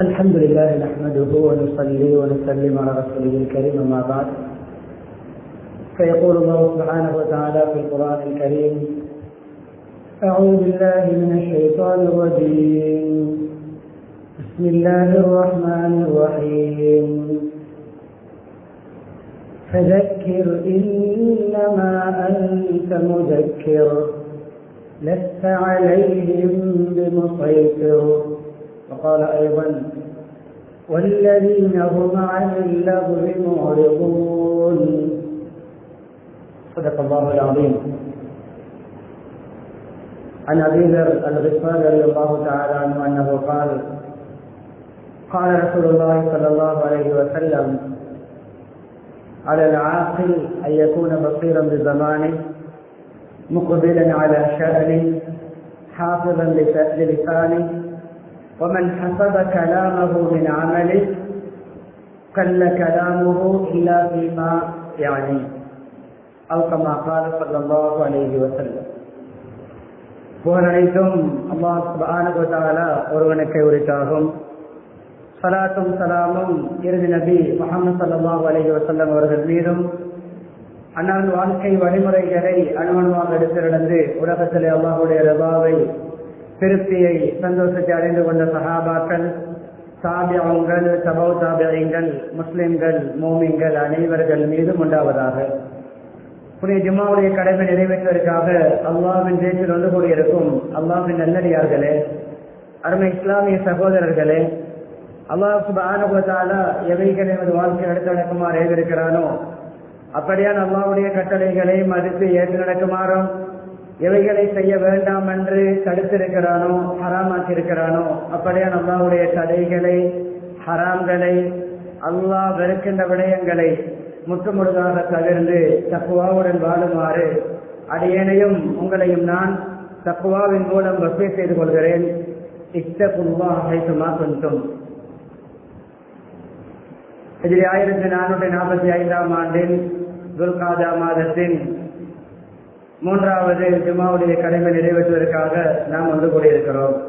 الحمد لله نحمده ونصلي ونسلم على رسوله الكريم أما بعد. فيقول الله سبحانه وتعالى في القرآن الكريم أعوذ بالله من الشيطان الرجيم. بسم الله الرحمن الرحيم. فذكر إنما أنت مذكر لست عليهم بمسيطر. وقال أيضا والذين هم عن اللغو معرضون. صدق الله العظيم. عن أبي ذر الغفاري رضي الله تعالى عنه أنه قال قال رسول الله صلى الله عليه وسلم على العاقل أن يكون بصيرا بزمانه مقبلا على شأنه حافظا للسانه ومن حسب كلامه من عمله قل كلامه إلا فيما يعني أو كما قال صلى الله عليه وسلم புகழ் அனைத்தும் அல்லாஹ் சுபானுபத்தாலா ஒருவனுக்கு உரித்தாகும் சலாத்தும் சலாமும் இறுதி நபி முகமது சல்லாஹ் அலஹி வசல்லம் அவர்கள் மீதும் அண்ணன் வாழ்க்கை வழிமுறைகளை அணுவணுவாக எடுத்திருந்தது உலகத்திலே அல்லாஹுடைய ரபாவை திருப்தியை சந்தோஷத்தை அடைந்து கொண்ட சகாபாக்கள் சாபியங்கள் சபௌ சாபியங்கள் முஸ்லிம்கள் மோமிங்கள் அனைவர்கள் மீதும் உண்டாவதாக. புனித ஜும்மாவுடைய கடமை நிறைவேற்றுவதற்காக அல்லாவின் பேச்சில் வந்து கூடியிருக்கும் அல்லாவின் நல்லடியார்களே அருமை இஸ்லாமிய சகோதரர்களே அல்லாஹ் சுபானுபத்தால எவைகள் எனது வாழ்க்கை எடுத்து நடக்குமாறு ஏவிருக்கிறானோ அப்படியான அல்லாவுடைய கட்டளைகளை மதித்து ஏற்று நடக்குமாறும் எவைகளை செய்ய வேண்டாம் என்று தடுத்திருக்கிறானோ ஹராமாக்கியிருக்கிறானோ அப்படியே அல்லாவுடைய தடைகளை ஹராம்களை அல்லாஹ் வெறுக்கின்ற விடயங்களை முற்றுமுழுதாக தவிர்ந்து தக்குவாவுடன் வாழுமாறு அடியனையும் உங்களையும் நான் தக்குவாவின் மூலம் வசதி செய்து கொள்கிறேன். இஷ்டகுல்வா ஹைசுமா கொஞ்சம் இதில் ஆயிரத்தி நானூற்றி நாற்பத்தி ஐந்தாம் ஆண்டின் துல்காதா மாதத்தின் மூன்றாவது ஜுமாவுடைய கடமை நிறைவேற்றுவதற்காக நாம் ஒன்று கூடியிருக்கிறோம்.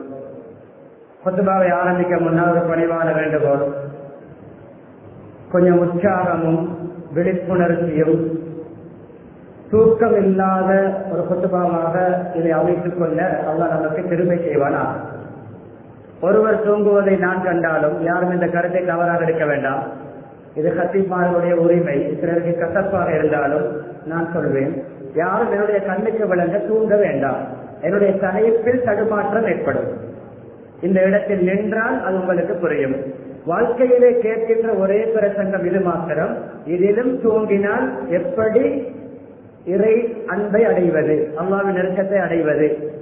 கொத்துபாவை ஆரம்பிக்க முன்னால் ஒரு பணிவான வேண்டுகோள். கொஞ்சம் உற்சாகமும் விழிப்புணர்ச்சியும் தூக்கம் இல்லாத ஒரு கொத்துபாவாக இதை அமைத்துக் கொள்ள அல்லா நமக்கு திருமை செய்வானா? ஒருவர் தூங்குவதை நான் கண்டாலும் யாரும் இந்த கருத்தை தவறாக எடுக்க வேண்டாம். இது கத்திமார்களுடைய உரிமை. சிலருக்கு கசப்பாக இருந்தாலும் நான் சொல்வேன். யாரும் என்னுடைய கண்ணுக்கு விளங்க தூங்க வேண்டாம். என்னுடைய தலைப்பில் தடுமாற்றம் ஏற்படும். இந்த இடத்தில் நின்றால் அது உங்களுக்கு புரியும். வாழ்க்கையிலே கேட்கின்ற ஒரே பிரசங்கம் இது மாத்திரம். இதிலும் தூங்கினால் எப்படி இறை அன்பை அடைவது அல்லாவின் நெருக்கத்தை அடைவது.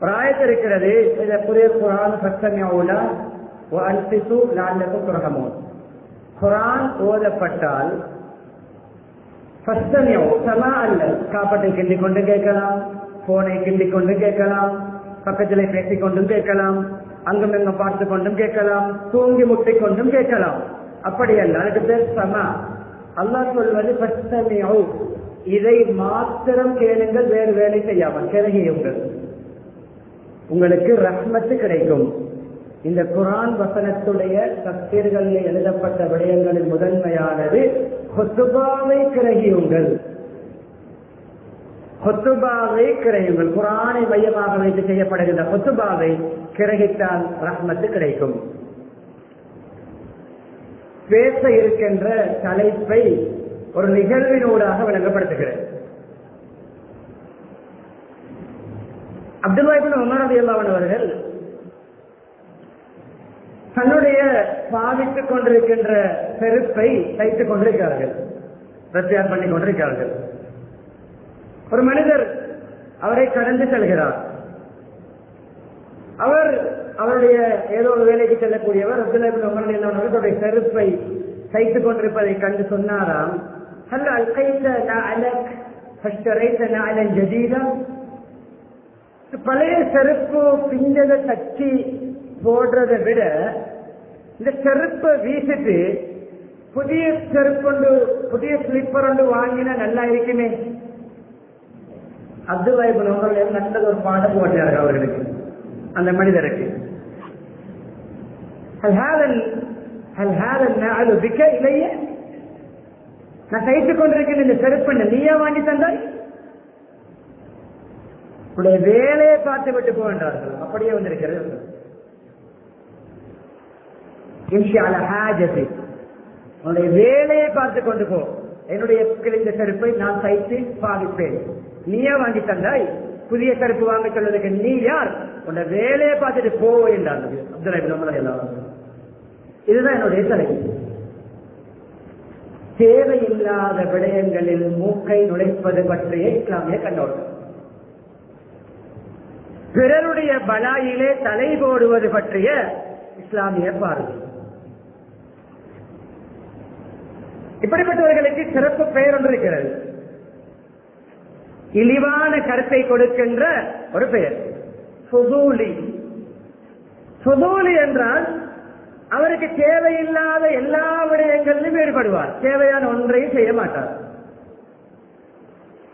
பிராயத்திருக்கிறது சில புதிய குரான் சத்தமியாவுலா அல்பிசு நான் குரகமோ குரான் ஓதப்பட்டால் காப்பட்டை கிண்டி கொண்டு கேட்கலாம் போனை கிண்டி கொண்டு கேட்கலாம் பக்கத்திலே பேசிக் கொண்டும் கேட்கலாம் அங்கும் எங்கும் பார்த்து கொண்டும் கேட்கலாம் தூங்கி முட்டை கொண்டும் கேட்கலாம் அப்படி அல்ல அதுக்கு பேர் சமா அல்லா சொல்வது இதை மாத்திரம் கேளுங்கள் வேறு வேலை செய்யாமல் கிரகியுங்கள் உங்களுக்கு ரஹ்மத்து கிடைக்கும் இந்த குரான் வசனத்துடைய தப்தீர்களில் எழுதப்பட்ட விடயங்களில் முதன்மையானது ஹொத்துபாவை கிரகியுங்கள் ஹொத்துபாவை கிரகியுங்கள் குரானை மையமாக வைத்து செய்யப்படுகின்ற ஹொத்துபாவை கிரகித்தால் ரஹ்மத்து கிடைக்கும். பேச இருக்கின்ற தலைப்பை ஒரு நிகழ்வினூடாக விளங்கப்படுத்துகிறேன். அப்துல்லாஹிபின் உமர் அலி அல்லா அவர்கள் தன்னுடைய பாவித்துக் கொண்டிருக்கின்ற செருப்பை தைத்துக் கொண்டிருக்கிறார்கள். பிரத்தியார் பண்ணி கொண்டிருக்கிறார்கள். ஒரு மனிதர் அவரை கடந்து செல்கிறார். அவர் அவருடைய ஏதோ ஒரு வேலைக்கு செல்லக்கூடியவர் அவருடைய செருப்பை தைத்துக் கொண்டிருப்பதை கண்டு சொன்னாராம் பழைய செருப்பு பிஞ்சதை தச்சு போடுறதை விட இந்த செருப்பை வீசிட்டு புதிய செருப்பொண்டு புதிய ஸ்லிப்பர் ஒன்று வாங்கினா நல்லா இருக்குமே? அப்துல்லா இப்ப அவர்கள் நல்லது ஒரு பாடம் போட்டார்கள் அவர்களுக்கு. அந்த மனிதருக்கு. இல்லையே நான் தைத்துக் கொண்டிருக்கேன் இந்த செருப்பண்ண நீயா வாங்கி தந்தாய்? உடைய வேலையை பார்த்து விட்டு போகின்றார்கள். அப்படியே வந்திருக்கிறது. உன்னுடைய வேலையை பார்த்து கொண்டு போ. என்னுடைய கிழிந்த செருப்பை நான் தைத்து பாதிப்பேன் நீயா வாங்கி தந்தாய்? புதிய செருப்பு வாங்க சொல்வதற்கு நீ யார்? உன்னை வேலையை பார்த்துட்டு போ என்றார் அப்துல் இப்னு இதுதான் என்னுடைய தலை தேவையில்லாத விடயங்களில் மூக்கை நுழைப்பது பற்றிய இஸ்லாமிய கண்ணோட்டம். பிறருடைய பலாயிலே தலை போடுவது பற்றிய இஸ்லாமிய பார்வை. இப்படிப்பட்டவர்களுக்கு சிறப்பு பெயர் ஒன்று இருக்கிறது. இழிவான கருத்தை கொடுக்கின்ற ஒரு பெயர். ஃபுதூலி. என்றால் அவருக்கு தேவையில்லாத எல்லா விடயங்களிலும் ஈடுபடுவார். தேவையான ஒன்றையும் செய்ய மாட்டார்.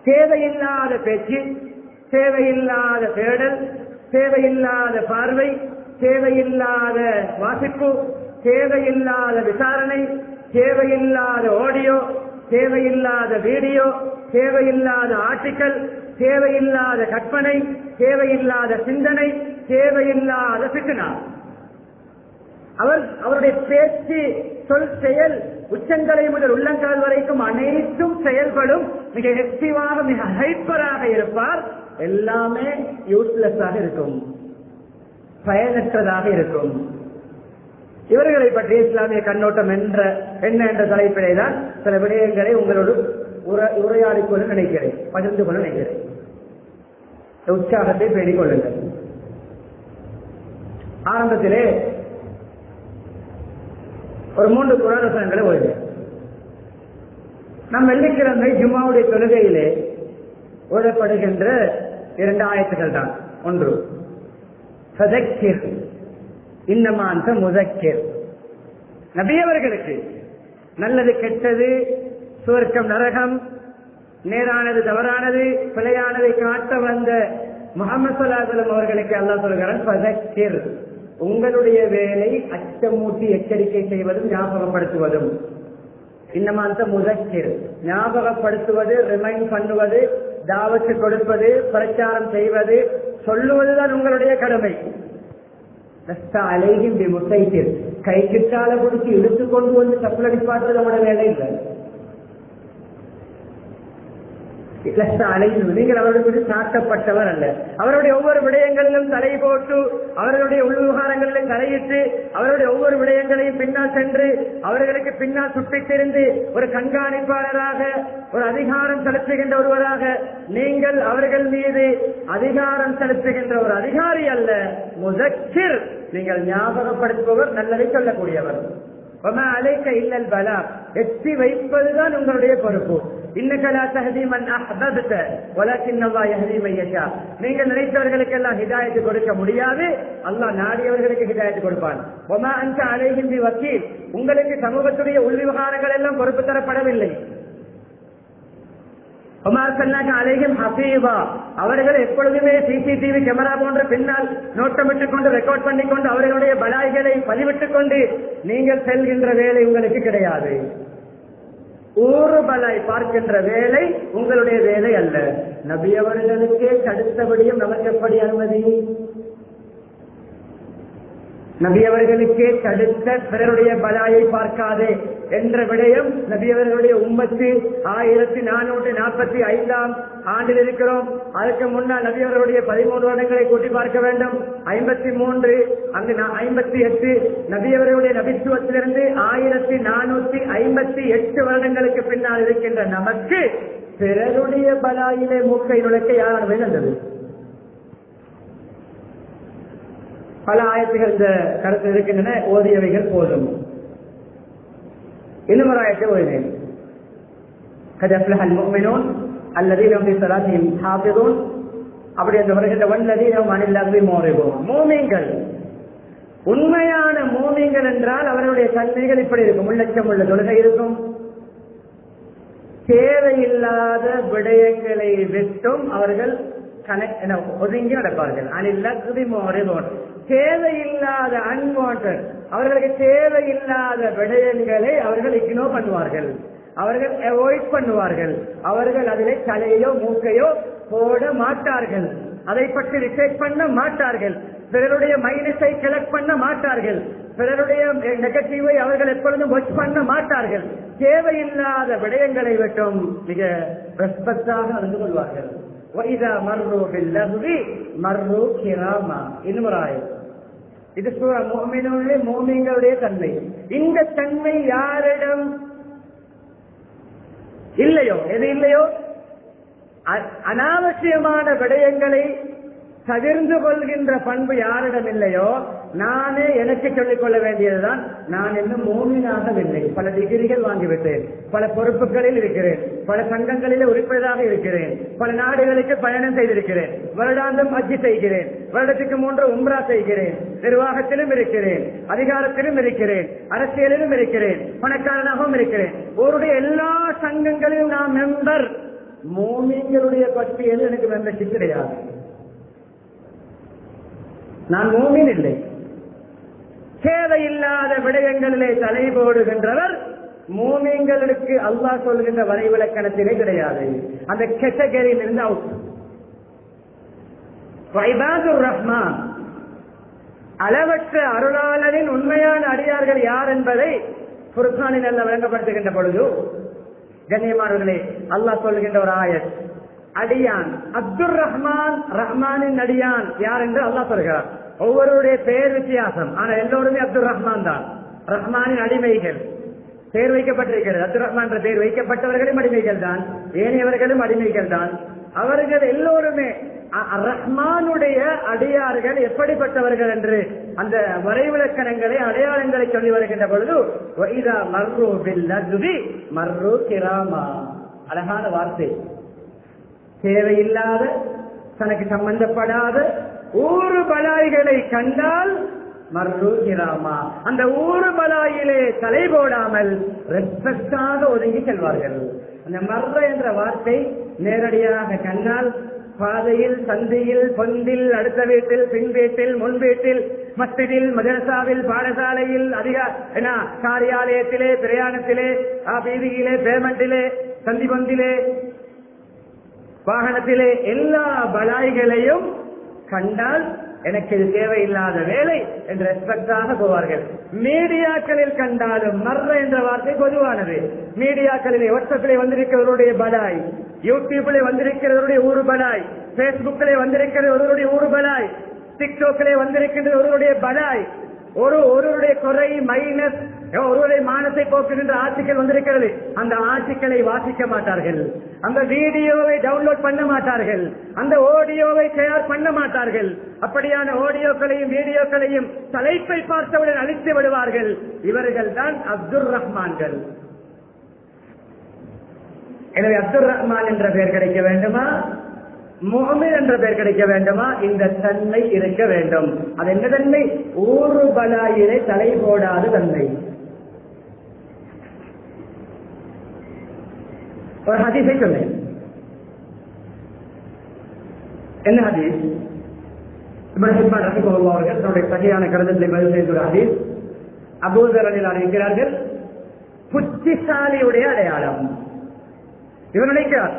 தேவையில்லாத பேச்சு தேவையில்லாத தேடல் தேவையில்லாத பார்வை தேவையில்லாத வாசிப்பு தேவையில்லாத விசாரணை தேவையில்லாத ஆடியோ தேவையில்லாத வீடியோ தேவையில்லாத ஆர்டிக்கல் தேவையில்லாத கற்பனை தேவையில்லாத சிந்தனை தேவையில்லாத பிட்டுனா அவர் அவருடைய பேச்சு சொல் செயல் உச்சங்களை முதல் உள்ளங்கால் வரைக்கும் அனைத்தும் செயல்படும் மிக எக்டிவாக மிக ஹைப்பராக இருப்பார். எல்லாமே யூஸ்லெஸ்ஸாக இருக்கும். பயனற்றதாக இருக்கும். இவர்களை பற்றி இஸ்லாமிய கண்ணோட்டம் என்ற என்ன என்ற தலைப்பிலே தான் சில விடயங்களை உங்களோடு உர- உரையாடிக் கொள்ள நினைக்கிறேன் பகிர்ந்து கொள்ள நினைக்கிறேன். உற்சாகத்தை பேடிக் கொள்ளுங்கள். ஆரம்பத்திலே ஒரு மூன்று குரானசனங்களை ஓய்வு நம் வெள்ளிக்கிழமை ஜும்மாவுடைய தொழுகையிலே ஓதப்படுகின்ற இரண்டு ஆயத்துகள் தான் ஒன்று சதக்கிர் இன்னமாந்த முதக்கேர். நபியவர்களுக்கு நல்லது கெட்டது சுவர்க்கம் நரகம் நேரானது தவறானது பிழையானதை காட்ட வந்த முகமது சலாசலம் அவர்களுக்கு அல்லா சொல்கிறான் உங்களுடைய வேலை அச்சமூட்டி எச்சரிக்கை செய்வதும் ஞாபகப்படுத்துவதும். இன்னமாந்த முதக்கிர். ஞாபகப்படுத்துவது ரிமைண்ட் பண்ணுவது தாவத்து கொடுப்பது பிரச்சாரம் செய்வது சொல்லுவதுதான் உங்களுடைய கடமை. லஸ்த அலைகின் பி முசைத்திர் கை கிட்டால பிடிச்சி இழுத்து கொண்டு வந்து நீங்கள் அவர்களுக்கு சாட்டப்பட்டவர் அல்ல. அவருடைய ஒவ்வொரு விடயங்களிலும் தலை போட்டு அவர்களுடைய உள் உள்விவகாரங்களிலும் தலையிட்டு அவருடைய ஒவ்வொரு விடயங்களையும் பின்னால் சென்று அவர்களுக்கு பின்னால் சுட்டித் தெரிந்து ஒரு கண்காணிப்பாளராக ஒரு அதிகாரம் செலுத்துகின்ற ஒருவராக நீங்கள் அவர்கள் மீது அதிகாரம் செலுத்துகின்ற ஒரு அதிகாரி அல்ல. முதற்கிர் நீங்கள் ஞாபகப்படுத்துபவர் நல்லதை சொல்லக்கூடியவர். அழைக்க இல்லல் பலா. எட்டி வைப்பதுதான் உங்களுடைய பொறுப்பு. இன்னக்க லா சஹதீமன் மன் அஹ்பப்த வலக்கின் அல்லாஹ் யஹதி மன் நீங்கள் நினைத்தவர்களுக்கு எல்லாம் ஹிதாயத்து கொடுக்க முடியாது. அல்லாஹ் நாடியவர்களுக்கு ஹிதாயத்து கொடுப்பான். ஒமா அன்க அலைஹிம் பி வக்கீல் உங்களுக்கு சமூகத்துடைய உள்விவகாரங்கள் எல்லாம் பொறுப்பு தரப்படவில்லை. அவர்கள் எப்பொழுதுமே சிசிடிவி கேமரா போன்ற பின்னால் நோட்டமிட்டுக் கொண்டு ரெக்கார்ட் பண்ணிக்கொண்டு அவர்களுடைய பலாய்களை பதிவிட்டுக் கொண்டு நீங்கள் செல்கின்ற வேலை உங்களுக்கு கிடையாது. ஊறுபலை பார்க்கின்ற வேலை உங்களுடைய வேலை அல்ல. நபி அவர்களுக்கே தடுத்தபடியும் நமக்கு எப்படி அனுமதி? நபியவர்களுக்கே தடுத்த பிறருடைய பலாயை பார்க்காதே என்ற விடயம் நபியவர்களுடைய உம்மத்து ஆயிரத்தி நானூற்றி நாற்பத்தி ஐந்தாம் ஆண்டில் இருக்கிறோம். அதுக்கு முன்னால் நபியவர்களுடைய பதிமூன்று வருடங்களை கூட்டி பார்க்க வேண்டும். ஐம்பத்தி மூன்று அங்கு ஐம்பத்தி எட்டு நபியவர்களுடைய நபித்துவத்திலிருந்து ஆயிரத்தி நானூத்தி ஐம்பத்தி எட்டு வருடங்களுக்கு பின்னால் இருக்கின்ற நமக்கு பிறருடைய பலாயிலே மூக்கை நுழைக்க யார் அனுமதி பல ஆயத்துகள் இந்த கருத்து இருக்கின்றன ஓதியவைகள் போதும் இன்னும் ஒரு ஆயத்தை ஓதினேன் قد أفلح المؤمنون الذين هم في صلاتهم حافظون அப்படி அந்த வருகின்ற வல்லதீனம் அனில்லாகவே மோறிவோம் மோமிங்கள் உண்மையான மோமிங்கள் என்றால் அவர்களுடைய தன்மைகள் இப்படி இருக்கும் உள்ளச்சம் உள்ள தொழுகை இருக்கும் தேவையில்லாத விடயங்களை விட்டும் அவர்கள் கனெக்ட் ஒதுங்கி நடப்பார்கள் அனில்லி மோறிவோம் தேவையில்லாத அன்வான்ட் அவர்களுக்கு தேவையில்லாத விடயங்களை அவர்கள் இக்னோர் பண்ணுவார்கள். அவர்கள் அவாய்ட் பண்ணுவார்கள். அவர்கள் அதில் தலையோ மூக்கையோ போட மாட்டார்கள். அதை பற்றி ரிசைட் பண்ண மாட்டார்கள். பிறருடைய மைனஸை கலெக்ட் பண்ண மாட்டார்கள். பிறருடைய நெகட்டிவை அவர்கள் எப்பொழுதும் ஒர்க் பண்ண மாட்டார்கள். தேவையில்லாத விடயங்களை விட்டும் மிக ரெஸ்பெக்டாக நடந்து கொள்வார்கள். வைதா மர்ரோ பில்லகுவி மர்ரோ கிராமா இன்னும் இது மோமினுடைய மோமிங்களுடைய தன்மை இந்த தன்மை யாரிடம் இல்லையோ எது இல்லையோ அனாவசியமான விடயங்களை பகிர்ந்து கொள்கின்ற பண்பு யாரிடம் இல்லையோ நானே எனக்கு சொல்லிக் கொள்ள வேண்டியதுதான். நான் இன்னும் மோமினாகவில்லை. பல டிகிரிகள் வாங்கிவிட்டேன். பல பொறுப்புகளில் இருக்கிறேன். பல சங்கங்களில் உறுப்பினராக இருக்கிறேன். பல நாடுகளுக்கு பயணம் செய்திருக்கிறேன். வருடாந்தம் அஜி செய்கிறேன். வருடத்துக்கு மூன்று உம்ரா செய்கிறேன். நிர்வாகத்திலும் இருக்கிறேன். அதிகாரத்திலும் இருக்கிறேன். அரசியலிலும் இருக்கிறேன். பணக்காரனாகவும் இருக்கிறேன். ஒருடைய எல்லா சங்கங்களிலும் நான் மெம்பர் மோமிங்களுடைய பட்டியல் எனக்கு மெம்பர்ஷிப் கிடையாது. நான் மூமின் இல்லை. தேவையில்லாத விடயங்களிலே தலை போடுகின்றவர் மூமியங்களுக்கு அல்லாஹ் சொல்கின்ற வரைவிலக்கணத்திலே கிடையாது. அந்த கேட்டகரியில் இருந்து அவுட் வைபாதுர் ரஹ்மான் அளவற்ற அருளாளரின் உண்மையான அடியார்கள் யார் என்பதை புருஷானின் அல்ல வழங்கப்படுத்துகின்ற பொழுது கண்ணியமானவர்களே அல்லாஹ் சொல்கின்ற ஒரு ஆயர் அடியான். அப்துல் ரஹ்மான் ரஹ்மானின் அடியான். யார் என்று அல்லாஹ் சொல்கிறார். ஒவ்வொருடைய பெயர் வித்தியாசம். ஆனா எல்லோருமே அப்துல் ரஹ்மான் தான். ரஹ்மானின் அடிமைகள். பெயர் வைக்கப்பட்டிருக்கிறது. அப்துல் ரஹ்மான் என்ற பெயர் வைக்கப்பட்டவர்களும் அடிமைகள் தான். ஏனையவர்களும் அடிமைகள் தான். அவர்கள் எல்லோருமே ரஹ்மானுடைய அடியார்கள் எப்படிப்பட்டவர்கள் என்று அந்த வரைவிலக்கணங்களை அடையாளங்களை சொல்லி வருகின்ற பொழுது மர்ரு கிராமா. அழகான வார்த்தை. தேவையில்லாத தனக்கு சம்பந்தப்படாத ஊறு பலாய்களை கண்டால் மறுகிறாமா அந்த ஊறு பலாயிலே தலை போடாமல் ரெஸ்பெக்டாக ஒதுங்கி செல்வார்கள். அந்த மர்ற என்ற வார்த்தை நேரடியாக கண்ணால் பாதையில் சந்தையில் பொந்தில் அடுத்த வீட்டில் பின் வீட்டில் முன் வீட்டில் மஸ்திதில் மதரசாவில் பாடசாலையில் அதிக காரியாலயத்திலே பிரயாணத்திலே வீதியிலே பேமெண்டிலே சந்தி பொந்திலே வாகனத்திலே எல்லா பலாய்களையும் கண்டால் எனக்கு இது தேவையில்லாத வேலை என்று ரெஸ்பெக்டாக போவார்கள். மீடியாக்களில் கண்டாலும் மர்ற என்ற வார்த்தை பொதுவானது. மீடியாக்களிலே வாட்ஸ்அப்பிலே வந்திருக்கிறவருடைய பலாய் யூடியூபிலே வந்திருக்கிறவருடைய ஊரு பலாய் பேஸ்புக்கிலே வந்திருக்கிறவருடைய ஒரு பலாய் டிக்டாக்கிலே வந்திருக்கின்ற ஒருவருடைய பலாய். ஒரு ஒருவருடைய குறை மைனஸ் ஒருவருடைய மானத்தை போக்குகின்ற ஆட்சிகள் வந்திருக்கிறது. அந்த ஆட்சிகளை வாசிக்க மாட்டார்கள். அந்த வீடியோவை டவுன்லோட் பண்ண மாட்டார்கள். அந்த ஆடியோவை தயார் பண்ண மாட்டார்கள். அப்படியான ஆடியோக்களையும் வீடியோக்களையும் தலைப்பை பார்த்தவுடன் அழித்து விடுவார்கள். இவர்கள் தான் அப்துல் ரஹ்மான்கள். எனவே அப்துல் ரஹ்மான் என்ற பெயர் கிடைக்க வேண்டுமா? முகமது என்ற பெயர் கிடைக்க வேண்டுமா? இந்த தன்மை இருக்க வேண்டும். அது என்ன தன்மை? ஊறு பலாயிலே தலை போடாத தன்மை. ஒரு ஹதீஸை சொன்னேன் என்ன ஹதீஸ் இப்ராஹிம் ரஹிமஹுல்லா அவர்கள் தன்னுடைய சரியான கருதத்தை பதில் செய்துள்ள ஹதீஸ் அபூதரனில் அறிவிக்கிறார்கள் புத்திசாலியுடைய அடையாளம் இவர் நினைக்கிறார்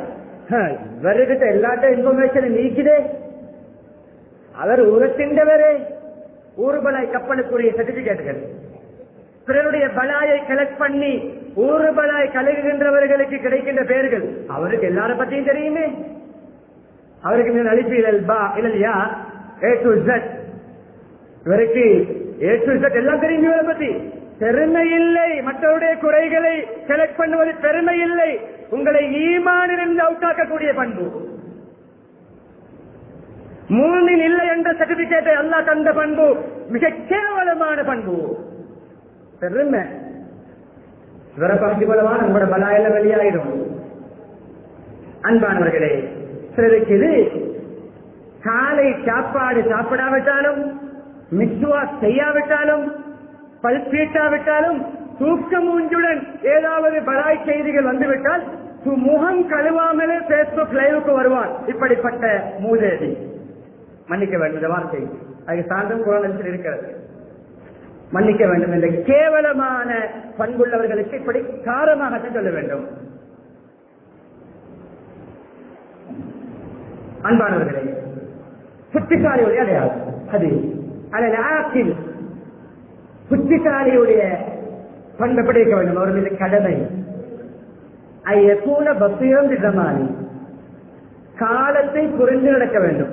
இவர்கிட்ட எல்லாட்ட இன்ஃபர்மேஷன் நீக்குதே அவர் ஊரத்தின்றவரே ஊர்பலாய் கப்பலுக்குரிய சர்டிபிகேட்டுகள் பிறருடைய பலாயை கலெக்ட் பண்ணி ஊறுபலாய் கலகுகின்றவர்களுக்கு கிடைக்கின்ற பெயர்கள். அவருக்கு எல்லார பத்தியும் தெரியுமே. அவருக்கு நீங்கள் அழிப்பீர்கள் இல்லையா ஏ டு ஜெட் இவருக்கு ஏ டு ஜெட் எல்லாம் தெரியும் இவரை பத்தி பெருமை இல்லை மற்றவருடைய குறைகளை செலக்ட் பண்ணுவது பெருமை இல்லை. உங்களை ஈமானிலிருந்து அவுட்டாக்கக்கூடிய பண்பு. மூணில் இல்லை என்ற சர்டிபிகேட்டை அல்லா தந்த பண்பு மிக கேவலமான பண்பு. பெருமை. இவரை பகுதி போலவா நம்மளோட பலாயில வெளியாயிடும். அன்பானவர்களே சிலருக்கு இது காலை சாப்பாடு சாப்பிடாவிட்டாலும் மிஸ்வா செய்யாவிட்டாலும் பல்பீட்டாவிட்டாலும் தூக்க மூஞ்சுடன் ஏதாவது பலாய் செய்திகள் வந்துவிட்டால் முகம் கழுவாமலே பேஸ்புக் லைவுக்கு வருவான். இப்படிப்பட்ட மூதேவி. மன்னிக்க வேண்டும் வார்த்தை. அதுக்கு சான்றும் குரல் இருக்கிறது. மன்னிக்க வேண்டும் என்ற கேவலமான பண்புள்ளவர்களுக்கு இப்படி காரமாக சொல்ல வேண்டும். அன்பானவர்களே புத்திசாலியுடைய அடையாளம் அது அதில் ஆற்றில் புத்திசாலியுடைய பண்பு எப்படி இருக்க வேண்டும்? அவர் மீது கடமை. ஐயக்கூன பக்தியம் திட்டமானி காலத்தை புரிந்து நடக்க வேண்டும்.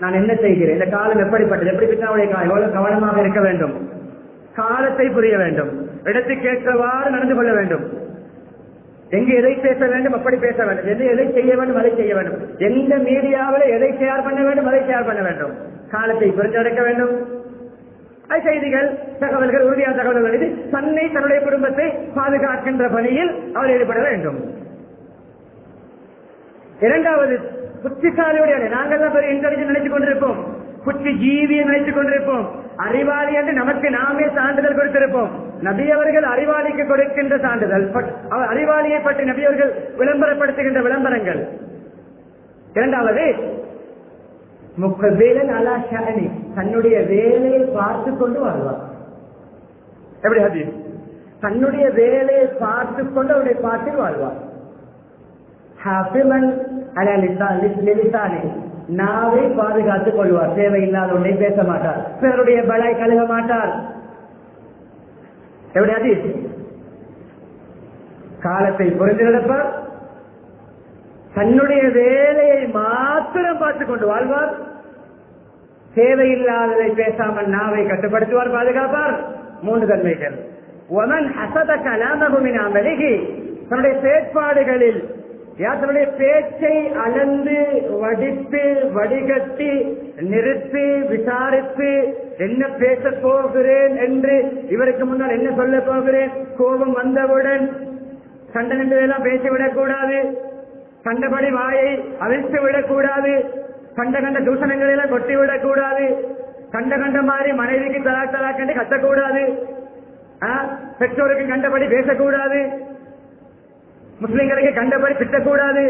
நான் என்ன செய்கிறேன்? இந்த காலம் எப்படிப்பட்டது? எப்படி பின்னாவுடைய காலம் எவ்வளவு கவனமாக இருக்க வேண்டும்? காலத்தை புரிய வேண்டும். இடத்துக்கு ஏற்றவாறு நடந்து கொள்ள வேண்டும். எங்கு எதை பேச வேண்டும்? அப்படி பேச வேண்டும். எது எதை செய்ய வேண்டும்? அதை செய்ய வேண்டும். எந்த மீடியாவில் எதை ஷேர் பண்ண வேண்டும்? அதை ஷேர் பண்ண வேண்டும். காலத்தை புரிந்து வேண்டும். செய்திகள் தகவல்கள் உறுதியான தகவல்கள். இது தன்னை தன்னுடைய குடும்பத்தை பாதுகாக்கின்ற பணியில் அவர் ஈடுபட வேண்டும். இரண்டாவது புத்திசாலியுடைய நாங்கள் பெரிய இன்டெலிஜென்ட் நினைத்துக் கொண்டிருப்போம். புத்தி ஜீவியை நினைத்துக் கொண்டிருப்போம். அறிவாளி என்று நமக்கு நாமே சான்றிதழ் கொடுத்திருப்போம். நபி அவர்கள் அறிவாளிக்கு கொடுக்கின்ற சான்றிதழ் பட்- அவர் அறிவாளியை பற்றி நபி அவர்கள் விளம்பரப்படுத்துகின்ற விளம்பரங்கள். இரண்டாவது முக்கபேலன் அலா ஷானி தன்னுடைய வேலையை பார்த்து கொண்டு வாழ்வார். எப்படி அது தன்னுடைய வேலையை பார்த்து கொண்டு அவருடைய பாட்டில் வாழ்வார். நாவை பாதுகாத்துக் கொள்வார் தேவையில்லாத ஒன்றை பேச மாட்டார் பிறருடைய பலாய் கழுக மாட்டார் எப்படி ஹதீஸ் காலத்தை புரிந்து நடப்பார் தன்னுடைய வேலையை மாத்திரம் பார்த்துக் கொண்டு வாழ்வார் தேவையில்லாததை பேசாமல் நாவை கட்டுப்படுத்துவார் பாதுகாப்பார் மூன்று தன்மைகள் ஒமன் ஹசத கலாமகுமின் அமலிகி தன்னுடைய செயற்பாடுகளில் தன்னுடைய பேச்சை அளந்து வடித்து வடிகட்டி நிறுத்தி விசாரித்து என்ன பேச போகிறேன் என்று இவருக்கு முன்னால் என்ன சொல்ல போகிறேன்? கோபம் வந்தவுடன் சண்டை நின்றதெல்லாம் பேசிவிடக் கூடாது கண்டபடி வாயை அவிழ்த்து விடக்கூடாது. கண்ட கண்ட தூஷணங்களை எல்லாம் கொட்டி விடக்கூடாது. கண்ட கண்ட மாதிரி மனைவிக்கு தலா தலா கண்டு கத்தக்கூடாது. ஆ, பெற்றோருக்கு கண்டபடி பேசக்கூடாது. முஸ்லிம்களுக்கு கண்டபடி திட்டக்கூடாது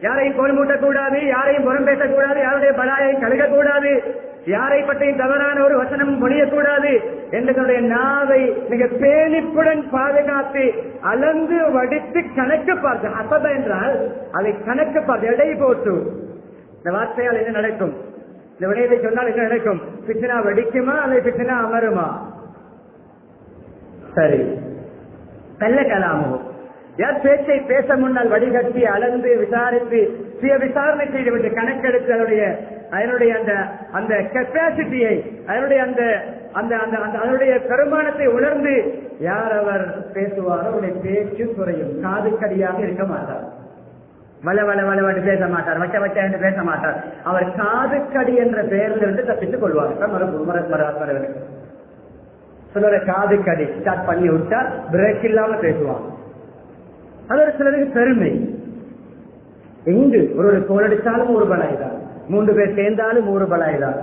யாரையும் கோல் மூட்டக்கூடாது யாரையும் புறம் பேசக்கூடாது யாருடைய பலாயை கழுகக்கூடாது. யாரை பற்றியும் தவறான ஒரு வசனம் மொழியக்கூடாது எங்களுடைய நாவை மிக பேணிப்புடன் பாதுகாத்து அளந்து வடித்து கணக்கு பார்த்து. அப்பத என்றால் அதை கணக்கு பார்த்து எடை போட்டு. இந்த வார்த்தையால் என்ன நடக்கும்? இந்த விடயத்தை சொன்னால் என்ன நடக்கும்? பிச்சனா வெடிக்குமா அல்லது பிச்சனா அமருமா? சரி. கல்ல கலாமோ யார் பேச்சை பேச முன்னால் வடிகட்டி அளந்து விசாரித்து சுய விசாரணை செய்துவிட்டு கணக்கெடுத்து அதனுடைய அதனுடைய அந்த அந்த கெப்பாசிட்டியை அதனுடைய அந்த அந்த அந்த அந்த அதனுடைய பெருமானத்தை உணர்ந்து யார் அவர் பேசுவாரோ அவருடைய பேச்சு குறையும் காதுக்கடியாக இருக்க மாட்டார். வள வள வள பேச மாட்டார். வச்ச வச்ச என்று பேச மாட்டார். அவர் காதுக்கடி என்ற பெயரில் இருந்து தப்பித்துக் கொள்வார். மரபு சிலரை காதுக்கடி ஸ்டார்ட் பண்ணி விட்டா பிரேக் இல்லாம பேசுவாங்க அது ஒரு சிலருக்கு பெருமை. எங்கு ஒரு கோல் அடித்தாலும் ஒரு பலாய்தான். மூன்று பேர் சேர்ந்தாலும் ஒரு பலாய்தான்.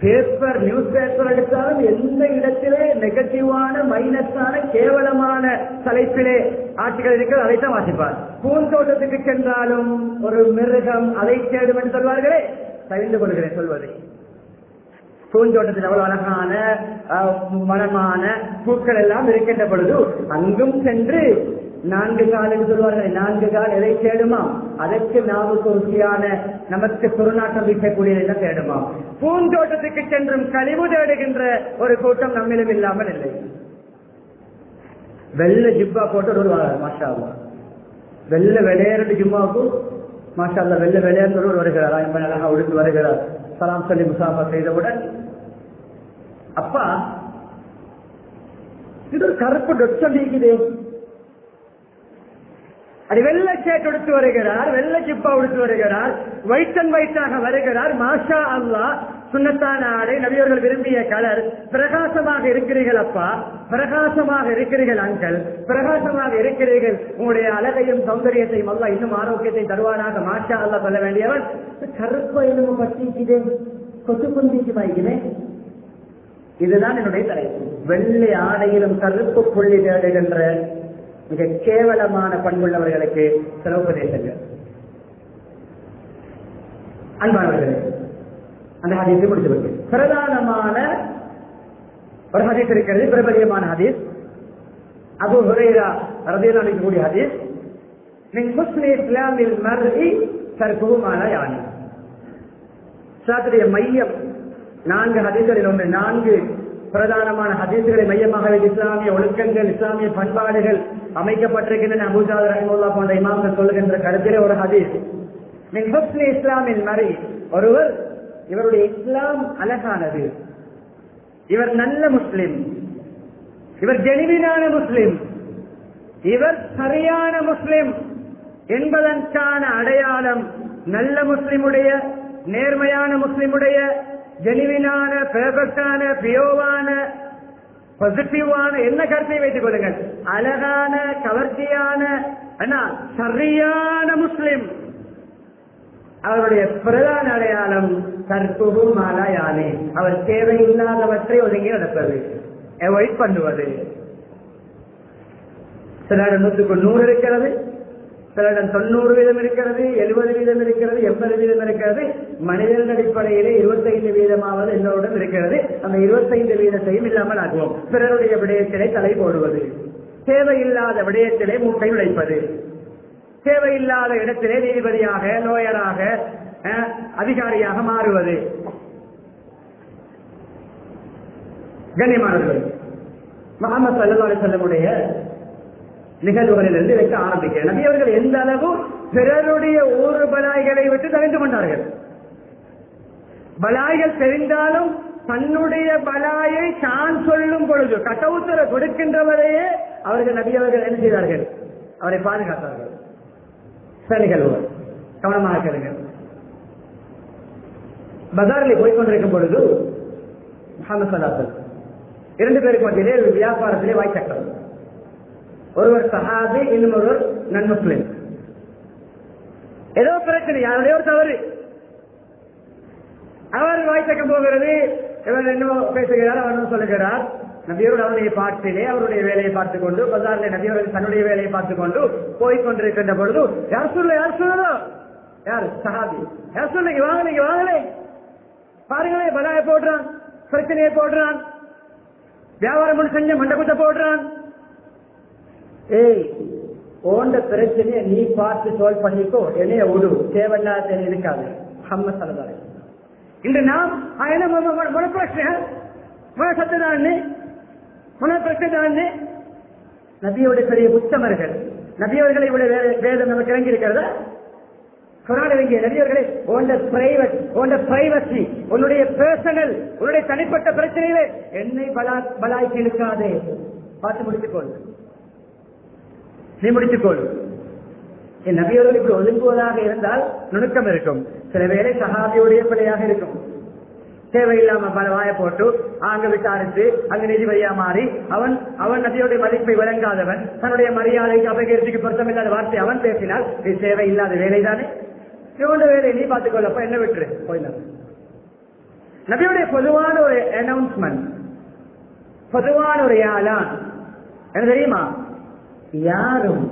பேப்பர் நியூஸ் பேப்பர் எடுத்தாலும் எந்த இடத்திலே நெகட்டிவான மைனஸான கேவலமான தலைப்பிலே ஆட்சிகள் இருக்கிறது அதைத்தான் வாசிப்பார். பூந்தோட்டத்துக்கு சென்றாலும் ஒரு மிருகம் அதை தேடும் என்று சொல்வார்களே? தெரிந்து கொள்கிறேன் சொல்வதை. பூந்தோட்டத்தில் அவ்வளவு அழகான மனமான பூக்கள் எல்லாம் இருக்கின்ற பொழுது அங்கும் சென்று நான்கு கால் என்று சொல்வார்கள் நான்கு கால் எதை தேடுமா? அதற்கு நாவுக்கு ருசியான நமக்கு துருநாட்டம் வீசக்கூடியதை தேடுமா? பூந்தோட்டத்துக்கு சென்றும் கழிவு தேடுகின்ற ஒரு கூட்டம் நம்மிடம் இல்லாமல் இல்லை. வெள்ள ஜிப்பா போட்டு ஒரு வருவாங்க மாஷா அல்லாஹ். வெள்ளை விளையாடு ஜிம்மாவுக்கு மாஷா வெள்ள வெள்ளை வருகிறார்? ஐம்பது அழகா உடுத்து வருகிறார். சலாம் சொல்லி முசாஃபா செய்தவுடன் அப்பா இது கருப்பு டொச்சம் நீக்குதே அது வெள்ள சேட் எடுத்து வருகிறார் வெள்ள சிப்பா உடுத்து வருகிறார் ஒயிட் அண்ட் ஒயிட்டாக வருகிறார் மாஷா அல்லாஹ் சுண்ணத்தான ஆடை நபியவர்கள் விரும்பிய கலர் பிரகாசமாக இருக்கிறீர்கள் அப்பா பிரகாசமாக இருக்கிறீர்கள் அங்கல் பிரகாசமாக இருக்கிறீர்கள் உங்களுடைய அழகையும் சௌந்தரியத்தையும் அல்ல இன்னும் ஆரோக்கியத்தை தருவானாக மாஷா அல்லாஹ் சொல்ல வேண்டியவன் கருப்பை எலும்பு பட்டிக்குதே கொத்து குந்திக்கு வாய்க்கிறேன் இதுதான் என்னுடைய தலைப்பு வெள்ளை ஆடையிலும் கருப்பு புள்ளி தேடுகின்ற மிக கேவலமான பண்புள்ளவர்களுக்கு சில உபதேசங்கள். அன்பானவர்களே அந்த ஹதீஸை முடித்து வைக்கிறேன் பிரதானமான ஒரு ஹதீஸ் இருக்கிறது பிரபலியமான ஹதீஸ். அபு ஹுரேரா ரதியில் அளிக்கக்கூடிய ஹதீஸ் மின் முஸ்லிம் இஸ்லாமில் மர்இ தற்குமான யானி. இஸ்லாத்துடைய மையம் நான்கு ஹதீஸ்களில் ஒன்று. நான்கு பிரதானமான ஹதீஸ்களை மையமாக வைத்து இஸ்லாமிய ஒழுக்கங்கள் இஸ்லாமிய பண்பாடுகள் அமைக்கப்பட்டிருக்கின்றன. அபுஜாத் ரஹமுல்லா போன்ற இமாம்கள் சொல்லுகின்ற கருத்திலே ஒரு ஹதீஸ். மின் முஸ்லிம் மறை ஒருவர் இவருடைய இஸ்லாம் அழகானது. இவர் நல்ல முஸ்லிம். இவர் ஜெனிவினான முஸ்லிம். இவர் சரியான முஸ்லிம். என்பதற்கான அடையாளம் நல்ல முஸ்லிமுடைய நேர்மையான முஸ்லிமுடைய ஜெனிவினான பெர்ஃபெக்டான பியோவான பாசிட்டிவான என்ன கருத்தை வைத்துக் கொள்ளுங்கள்? அழகான கவர்ச்சியான சரியான முஸ்லிம். அவருடைய பிரதான அடையாளம் தற்போது மாலாயானே அவர் தேவையில்லாதவற்றை ஒதுங்கி நடப்பது. அவாய்ட் பண்ணுவது. சிலரிடம் நூற்றுக்கு நூறு இருக்கிறது. சிலரிடம் தொண்ணூறு வீதம் இருக்கிறது எழுபது வீதம் இருக்கிறது எண்பது வீதம் இருக்கிறது. மனிதன் அடிப்படையிலே இருபத்தைந்து வீதமாவது எல்லோருடன் இருக்கிறது. அந்த இருபத்தைந்து வீதத்தையும் இல்லாமல் ஆகுவோம் பிறருடைய விடயத்திலே தலை போடுவது. தேவையில்லாத விடயத்திலே மூட்டை உழைப்பது தேவையில்லாத இடத்திலே நீதிபதியாக லோயராக அஹ், அதிகாரியாக மாறுவது. கண்ணியமானவர்கள் முகமது சல்லா செல்லமுடைய நிகழ்வுகளிலிருந்து வைக்க ஆரம்பிக்கிறேன் நபி அவர்கள் எந்த அளவு பிறருடைய ஒரு பலாய்களை விட்டு தெரிந்து கொண்டார்கள்? பலாய்கள் தெரிந்தாலும் தன்னுடைய பலாயை தான் சொல்லும் பொழுது கட்டவுத்தர கொடுக்கின்றவரையே அவர்கள் நபி அவர்கள் என்ன செய்தார்கள்? அவரை பாதுகாத்தார்கள். நிகழ்வு கவனமாக கேளுங்கள். பஜாரில் போய்கொண்டிருக்கும் பொழுது முகமது சல்லாசல் இரண்டு பேருக்கு மத்தியிலே வியாபாரத்திலே வாய்ச்சக்கிறது ஒருவர் சஹாபி இன்னும் ஒருவர் நன் முஸ்லிம் ஏதோ பிரச்சனை யாருடைய ஒரு தவறு. அவர் வாய்ச்சக்கம் போகிறது இவர் என்னமோ பேசுகிறார் அவர் சொல்லுகிறார். நபியோடு அவருடைய பாட்டிலே அவருடைய வேலையை பார்த்துக் கொண்டு பஜாரிலே நபியோடு தன்னுடைய வேலையை பார்த்துக் கொண்டு போய் கொண்டிருக்கின்ற பொழுது யார் சொல்ல யார் சொல்லதோ யார்? சஹாபி. யார் சொல்லுங்க வாங்கலைங்க வாங்கலே பாருங்களே பலாய போடுறான் பிரச்சனையை போடுறான் வியாபாரம் செஞ்ச மண்டபத்தை போடுறான். ஏய் ஓண்ட பிரச்சனையை நீ பார்த்து சால்வ் பண்ணிக்கோ என்னைய விடு. தேவையில்லாத இருக்காது. ஹம்ம சலதாரை இன்று நாம் ஆ, என்ன மொ- மொ- மொன பிரச்சனை மொன சத்துதான்னு மொன பிரச்சனை தான்னு நபியோட பெரிய உத்தமர்கள். நபியவர்களை விட வே- வேதம் நமக்கு இறங்கி இருக்கிறதா குரான் இறங்கிய நபியவர்களே உன்ட பிரைவேட் உன்ட பிரைவசி உன்னுடைய பர்சனல் உன்னுடைய தனிப்பட்ட பிரச்சனையிலே என்னை பலா பலாய்க்கு இழுக்காதே. பார்த்து முடித்துக்கொள். நீ முடித்துக்கொள் என் நபியவர்கள் இப்படி ஒதுங்குவதாக இருந்தால் நுணுக்கம் இருக்கும். சில பேரை சகாபியுடைய பிழையாக இருக்கும். தேவையில்லாம பல வாய போட்டு அங்க விசாரித்து அங்கு நீதிபதியா மாறி அவன் அவன் நபியுடைய மதிப்பை விளங்காதவன் தன்னுடைய மரியாதைக்கு அபகரித்துக்கு பொருத்தமில்லாத வார்த்தை அவன் பேசினால் இது தேவையில்லாத வேலைதானே இவனோட வேலை நீ பார்த்துக்கொள்ளப்ப என்ன விட்டுரு? போயிடலாம் நபியுடைய பொதுவான ஒரு அனௌன்ஸ்மெண்ட் பொதுவான ஒரு யாழான் என்ன தெரியுமா? யாரும்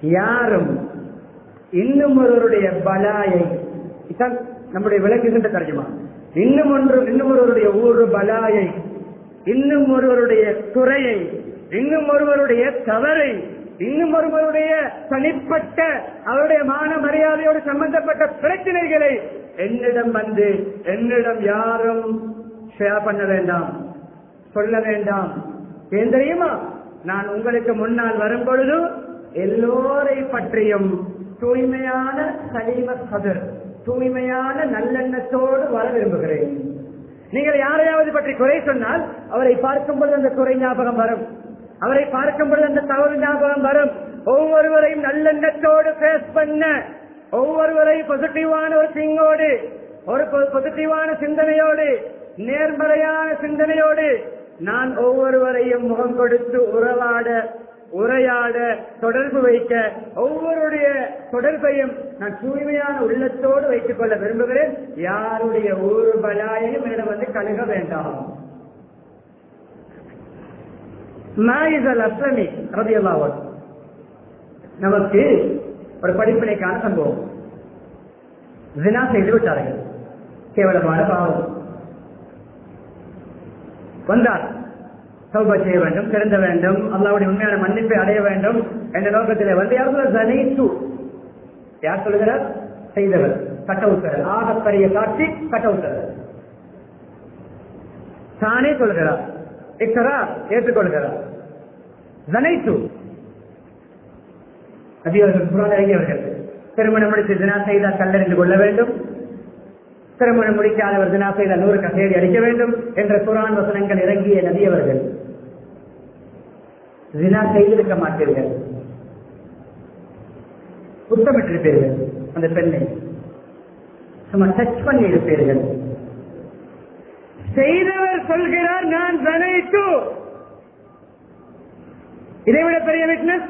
யாரும் இன்னும் ஒருவருடைய பலாயை நம்முடைய விளக்குகின்ற தர்ஜமா. இன்னும் ஒன்று இன்னும் ஒருவருடைய ஊரு பலாயை இன்னும் ஒருவருடைய குறையை இன்னும் ஒருவருடைய தவறை இன்னும் ஒருவருடைய தனிப்பட்ட அவருடைய மான மரியாதையோடு சம்பந்தப்பட்ட பிரச்சனைகளை என்னிடம் வந்து என்னிடம் யாரும் ஷேர் பண்ண வேண்டாம் சொல்ல வேண்டாம். ஏன் தெரியுமா? நான் உங்களுக்கு முன்னால் வரும் பொழுது எல்லோரை பற்றியும் தூய்மையான சலீம கதிர் தூய்மையான நல்லெண்ணத்தோடு வர விரும்புகிறேன். நீங்கள் யாரையாவது பற்றி குறை சொன்னால் அவரை பார்க்கும் பொழுது அந்த குறை ஞாபகம் வரும். அவரை பார்க்கும் பொழுது அந்த தவறு ஞாபகம் வரும். ஒவ்வொருவரையும் நல்லெண்ணத்தோடு ஃபேஸ் பண்ண ஒவ்வொருவரையும் பாசிட்டிவான ஒரு திங்கோடு ஒரு பாசிட்டிவான சிந்தனையோடு நேர்மறையான சிந்தனையோடு நான் ஒவ்வொருவரையும் முகம் கொடுத்து உறவாட உரையாட தொடர்பு வைக்க ஒவ்வொருடைய தொடர்பையும் நான் தூய்மையான உள்ளத்தோடு வைத்துக் கொள்ள விரும்புகிறேன். யாருடைய ஒரு பலாயையும் என்னிடம் வந்து கழுக வேண்டாம். அஸ்லமி ரதியல்லாஹு நமக்கு ஒரு படிப்பினைக்கான சம்பவம். ஜினா செய்து விட்டார்கள். கேவலமான பாவம். வந்தார். சௌபா செய்ய வேண்டும் திறந்த வேண்டும் அல்லாவுடைய உண்மையான மன்னிப்பை அடைய வேண்டும் என்ற நோக்கத்தில் வந்து யார் சொல்ல ஜனீத்து யார் சொல்லுகிறார்? செய்தவர். கட்டவுத்தர் ஆகப்பெரிய காட்சி கட்டவுத்தர் தானே சொல்கிறார். இக்கரா ஏற்றுக்கொள்கிறார். ஜனைத்து நபியவர்கள் குரான் இறங்கியவர்கள் திருமணம் முடித்து தினா செய்தால் கல்லறிந்து கொள்ள வேண்டும். திருமணம் முடிக்காதவர் தினா செய்த நூறு கசேரி அடிக்க வேண்டும் என்ற குரான் வசனங்கள் இறங்கிய நதியவர்கள் தினா செய்திருக்க மாட்டீர்கள். குத்தமிட்டிருப்பீர்கள் அந்த பெண்ணை. சும்மா டச் பண்ணி இருப்பீர்கள் செய்தவர் சொல்கிறார் நான் இதைவிட பெரிய விட்னஸ்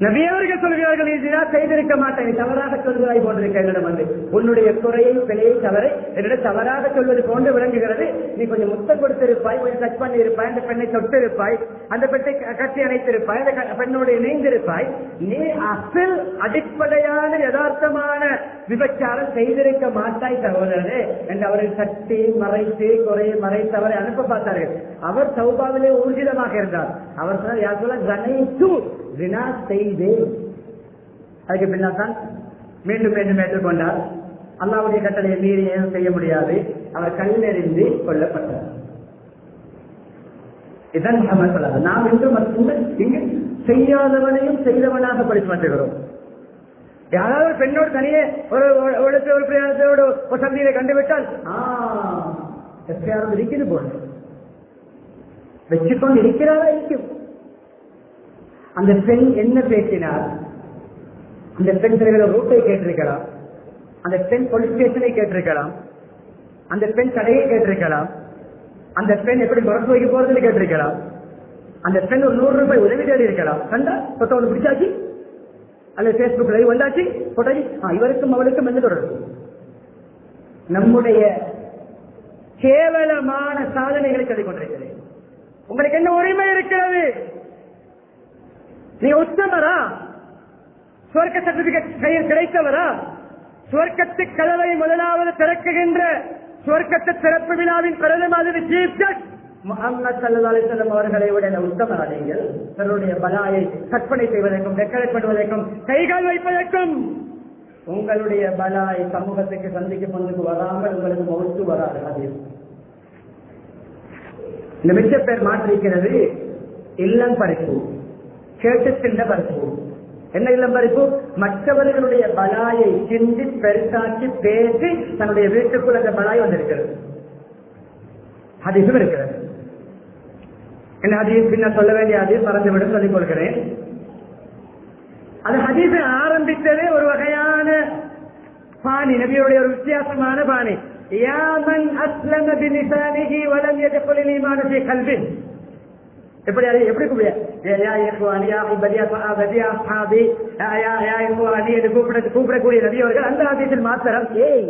நபியவர்கள் சொல்கிறார்கள் இதுனா செய்திருக்க மாட்டேன். தவறாக சொல்வதாய் போன்றிருக்க என்னிடம் வந்து. உன்னுடைய குறையை பிழையை தவறை என்னிடம் தவறாக சொல்வது போன்று விளங்குகிறது. நீ கொஞ்சம் முத்தம் கொடுத்திருப்பாய் கொஞ்சம் டச் பண்ணி இருப்பாய் அந்த பெண்ணை தொட்டிருப்பாய். அந்த பெண்ணை கட்டி அணைத்திருப்பாய். அந்த பெண்ணோடு இணைந்திருப்பாய். நீ அசில் அடிப்படையான யதார்த்தமான விபச்சாரம் செய்திருக்க மாட்டாய் சகோதரனே என்று அவரை சட்டி மறைத்து குறையை மறைத்தவரை அனுப்ப பார்த்தார்கள். அவர் சௌபாவிலே ஊர்ஜிதமாக இருந்தார். அவர் சொன்னார் யார் சொல்ல வினா செய்தேன் அதுக்கு பின்னால் தான் மீண்டும் மீண்டும் ஏற்றுக்கொண்டார். அல்லாவுடைய கட்டளையை மீறி ஏதும் செய்ய முடியாது. அவர் கல்லெறிந்து கொல்லப்பட்டார். இதான் முகமது சொல்லாது. நாம் இன்று மட்டும் இங்கு செய்யாதவனையும் செய்தவனாக படித்து வந்துகிறோம் யாராவது ஒரு பெண்ணோடு தனியே ஒரு ஒரு- ஒரு ஒரு பிரயாணத்தோடு ஒரு சந்தியில கண்டுவிட்டால் எப்பயாவது இருக்குது போல. வச்சுக்கொண்டு இருக்கிறாரா இருக்கும் அந்த பெண் என்ன பேசினார்? அந்த பெண் சில ரூட்டை கேட்டிருக்கலாம். அந்த பெண் போலீஸ் ஸ்டேஷனை கேட்டிருக்கலாம். அந்த பெண் கடையை கேட்டிருக்கலாம். அந்த பெண் எப்படி முரசு வைக்க போறதுன்னு கேட்டிருக்கலாம். அந்த பெண் ஒரு நூறு ரூபாய் உதவி தேடி இருக்கலாம். கண்டா? சொத்த ஒன்று பிடிச்சாச்சு? அல்லது பேஸ்புக் லைவ் வந்தாச்சு? போட்டாச்சு? ஆ, இவருக்கும் அவளுக்கும் என்ன தொடர்பு? நம்முடைய கேவலமான சாதனைகளை சொல்லிக் கொண்டிருக்கிறேன். உங்களுக்கு என்ன உரிமை இருக்கிறது? நீ உத்தமரா? சுவர்க்க சர்டிபிகேட் கையில் கிடைத்தவரா? சுவர்க்கத்து கதவை முதலாவது திறக்குகின்ற சுவர்க்கத்து திறப்பு விழாவின் பிரதம சீஃப் ஜஸ்ட் முகமது சல்லா அவர்களை விட உத்தமரா நீங்கள்? தன்னுடைய பலாயை கற்பனை செய்வதற்கும் டெக்கரேட் பண்ணுவதற்கும் கைகால் வைப்பதற்கும். உங்களுடைய பலாய் சமூகத்துக்கு சந்திக்கும் முன்னுக்கு வராமல் உங்களுக்கு மௌத்து வராது அது இந்த மிச்ச பேர் மாற்றிருக்கிறது இல்லம் பறிப்பு கேட்டு தின்ன பறிப்பு என்ன இல்லம் பறிப்பு மற்றவர்களுடைய பலாயை சிந்தி பெருசாக்கி பேசி தன்னுடைய வீட்டுக்குள் அந்த பலாய் வந்திருக்கிறது. அதிகம் இருக்கிறது. என்ன அதிகம் பின்னர் சொல்ல வேண்டிய அதிகம் மறந்துவிடும் சொல்லிக் கொள்கிறேன். அது ஹதீஸை ஆரம்பித்ததே ஒரு வகையான பாணி நபியுடைய ஒரு வித்தியாசமான பாணி. யாமன் அஸ்லம பிலிசானிஹி வலம் யதகுல் ஈமானு கல்வின் எப்படி எப்படி கூப்பிடுய கூப்பிட கூப்பிடக்கூடிய நபி அவர்கள் அந்த ஆதியத்தில் மாத்திரம் ஏய்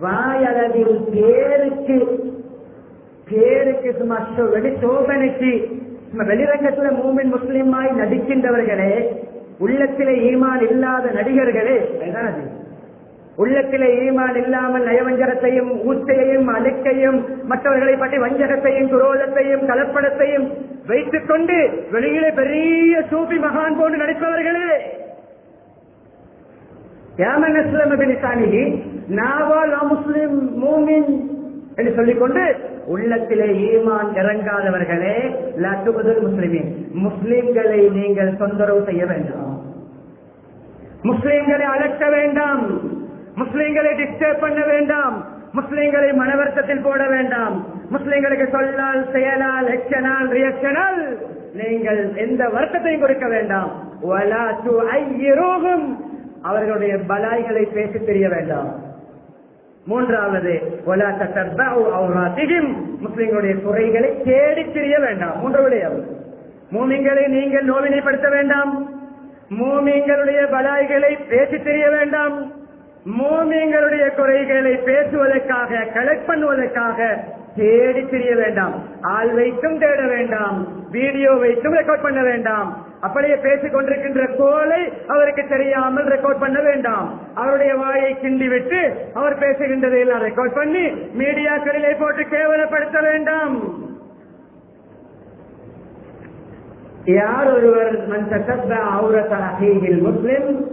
வாயளவில் பேருக்கு பேருக்கு சும்மா வெளி சோதனைக்கு வெளிரங்கத்துல மூமின் முஸ்லீமாய் நடிக்கின்றவர்களே உள்ளத்திலே ஈமான் இல்லாத நடிகர்களே உள்ளத்திலே ஈமான் இல்லாமல் நயவஞ்சகத்தையும் ஊச்சையையும் அழுக்கையும் மற்றவர்களை பற்றி வஞ்சகத்தையும் குரோதத்தையும் கலப்படத்தையும் வைத்துக் கொண்டு வெளியிலே பெரிய சூப்பி மகான் போன்று நடிப்பவர்களே. யாமன் அஸ்லம் பிலிசானிஹி நாவால் முஸ்லிம் மூமின் என்று சொல்லிக்கொண்டு உள்ளத்திலே ஈமான் இறங்காதவர்களே லட்டுபுதல் முஸ்லிமின். முஸ்லிம்களை நீங்கள் தொந்தரவு செய்ய வேண்டாம். முஸ்லிம்களை அழைக்க வேண்டாம். முஸ்லிம்களை டிஸ்டர்ப் பண்ண வேண்டாம். முஸ்லிம்களை மனவர்த்தத்தில் போட வேண்டாம். முஸ்லிம்களுக்கு சொல்லால் செயலால் எச்சனால் ரியாக்ஷனால் நீங்கள் எந்த வருத்தத்தையும் கொடுக்க வேண்டாம். அவர்களுடைய பலாய்களை பேசி தெரிய வேண்டாம். மூன்றாவது வலா முஸ்லிம்களுடைய குறைகளை தேடி தெரிய வேண்டாம். மூன்றாவது மூமிங்களை நீங்கள் நோவினைப்படுத்த வேண்டாம். மூமிங்களுடைய பலாய்களை பேசி தெரிய வேண்டாம். மூமிங்களுடைய குறைகளை பேசுவதற்காக கலெக்ட் பண்ணுவதற்காக தேடி தெரிய வேண்டாம். ஆள் வைத்தும் தேட வேண்டாம். வீடியோ வைத்தும் ரெக்கார்ட் பண்ண வேண்டாம். அப்படியே பேசிக் கொண்டிருக்கின்ற கோலை அவருக்கு தெரியாமல் ரெக்கார்ட் பண்ண வேண்டாம். அவருடைய வாயை கிண்டி விட்டு அவர் பேசுகின்றதை எல்லாம் ரெக்கார்ட் பண்ணி மீடியாக்களிலே போட்டு கேவலப்படுத்த வேண்டாம். யார் ஒருவர் முஸ்லிம்?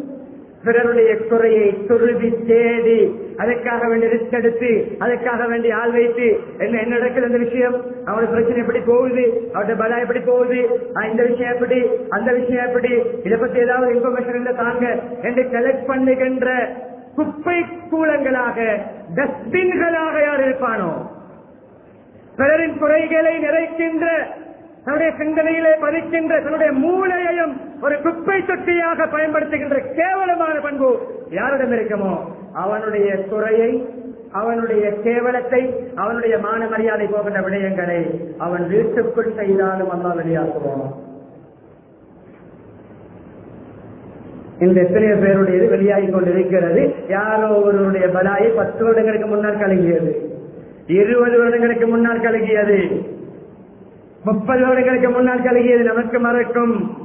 பிறருடைய குறையை துருவி தேடி அதற்காக வேண்டி ரிஸ்க் எடுத்து அதற்காக வேண்டி ஆள் வைத்து என்ன என்ன நடக்குது அந்த விஷயம்? அவருடைய பிரச்சனை எப்படி போகுது? அவருடைய பலா எப்படி போகுது? இந்த விஷயம் எப்படி? அந்த விஷயம் எப்படி? இதை பத்தி ஏதாவது இன்ஃபர்மேஷன் இருந்தா தாங்க. என்று கலெக்ட் பண்ணுகின்ற குப்பை கூலங்களாக டஸ்ட்பின்களாக யார் இருப்பானோ? பிறரின் குறைகளை நிறைக்கின்ற தன்னுடைய சிந்தனையிலே பதிக்கின்ற தன்னுடைய மூளையையும் ஒரு குப்பை தொட்டியாக பயன்படுத்துகின்ற கேவலமான பண்பு யாரிடம் இருக்குமோ அவனுடைய துறையை அவனுடைய கேவலத்தை அவனுடைய மான மரியாதை போகின்ற விடயங்களை அவன் வீட்டுக்குள் செய்தாலும் அல்லா வெளியாக்குவான். இந்த எத்தனையோ பேருடையது வெளியாகி கொண்டிருக்கிறது. யாரோ ஒருவருடைய பலாயை பத்து வருடங்களுக்கு முன்னால் கலங்கியது இருபது வருடங்களுக்கு முன்னால் கலங்கியது. முப்பது வருடங்களுக்கு முன்னால் கலகியது நமக்கு மறக்கும்.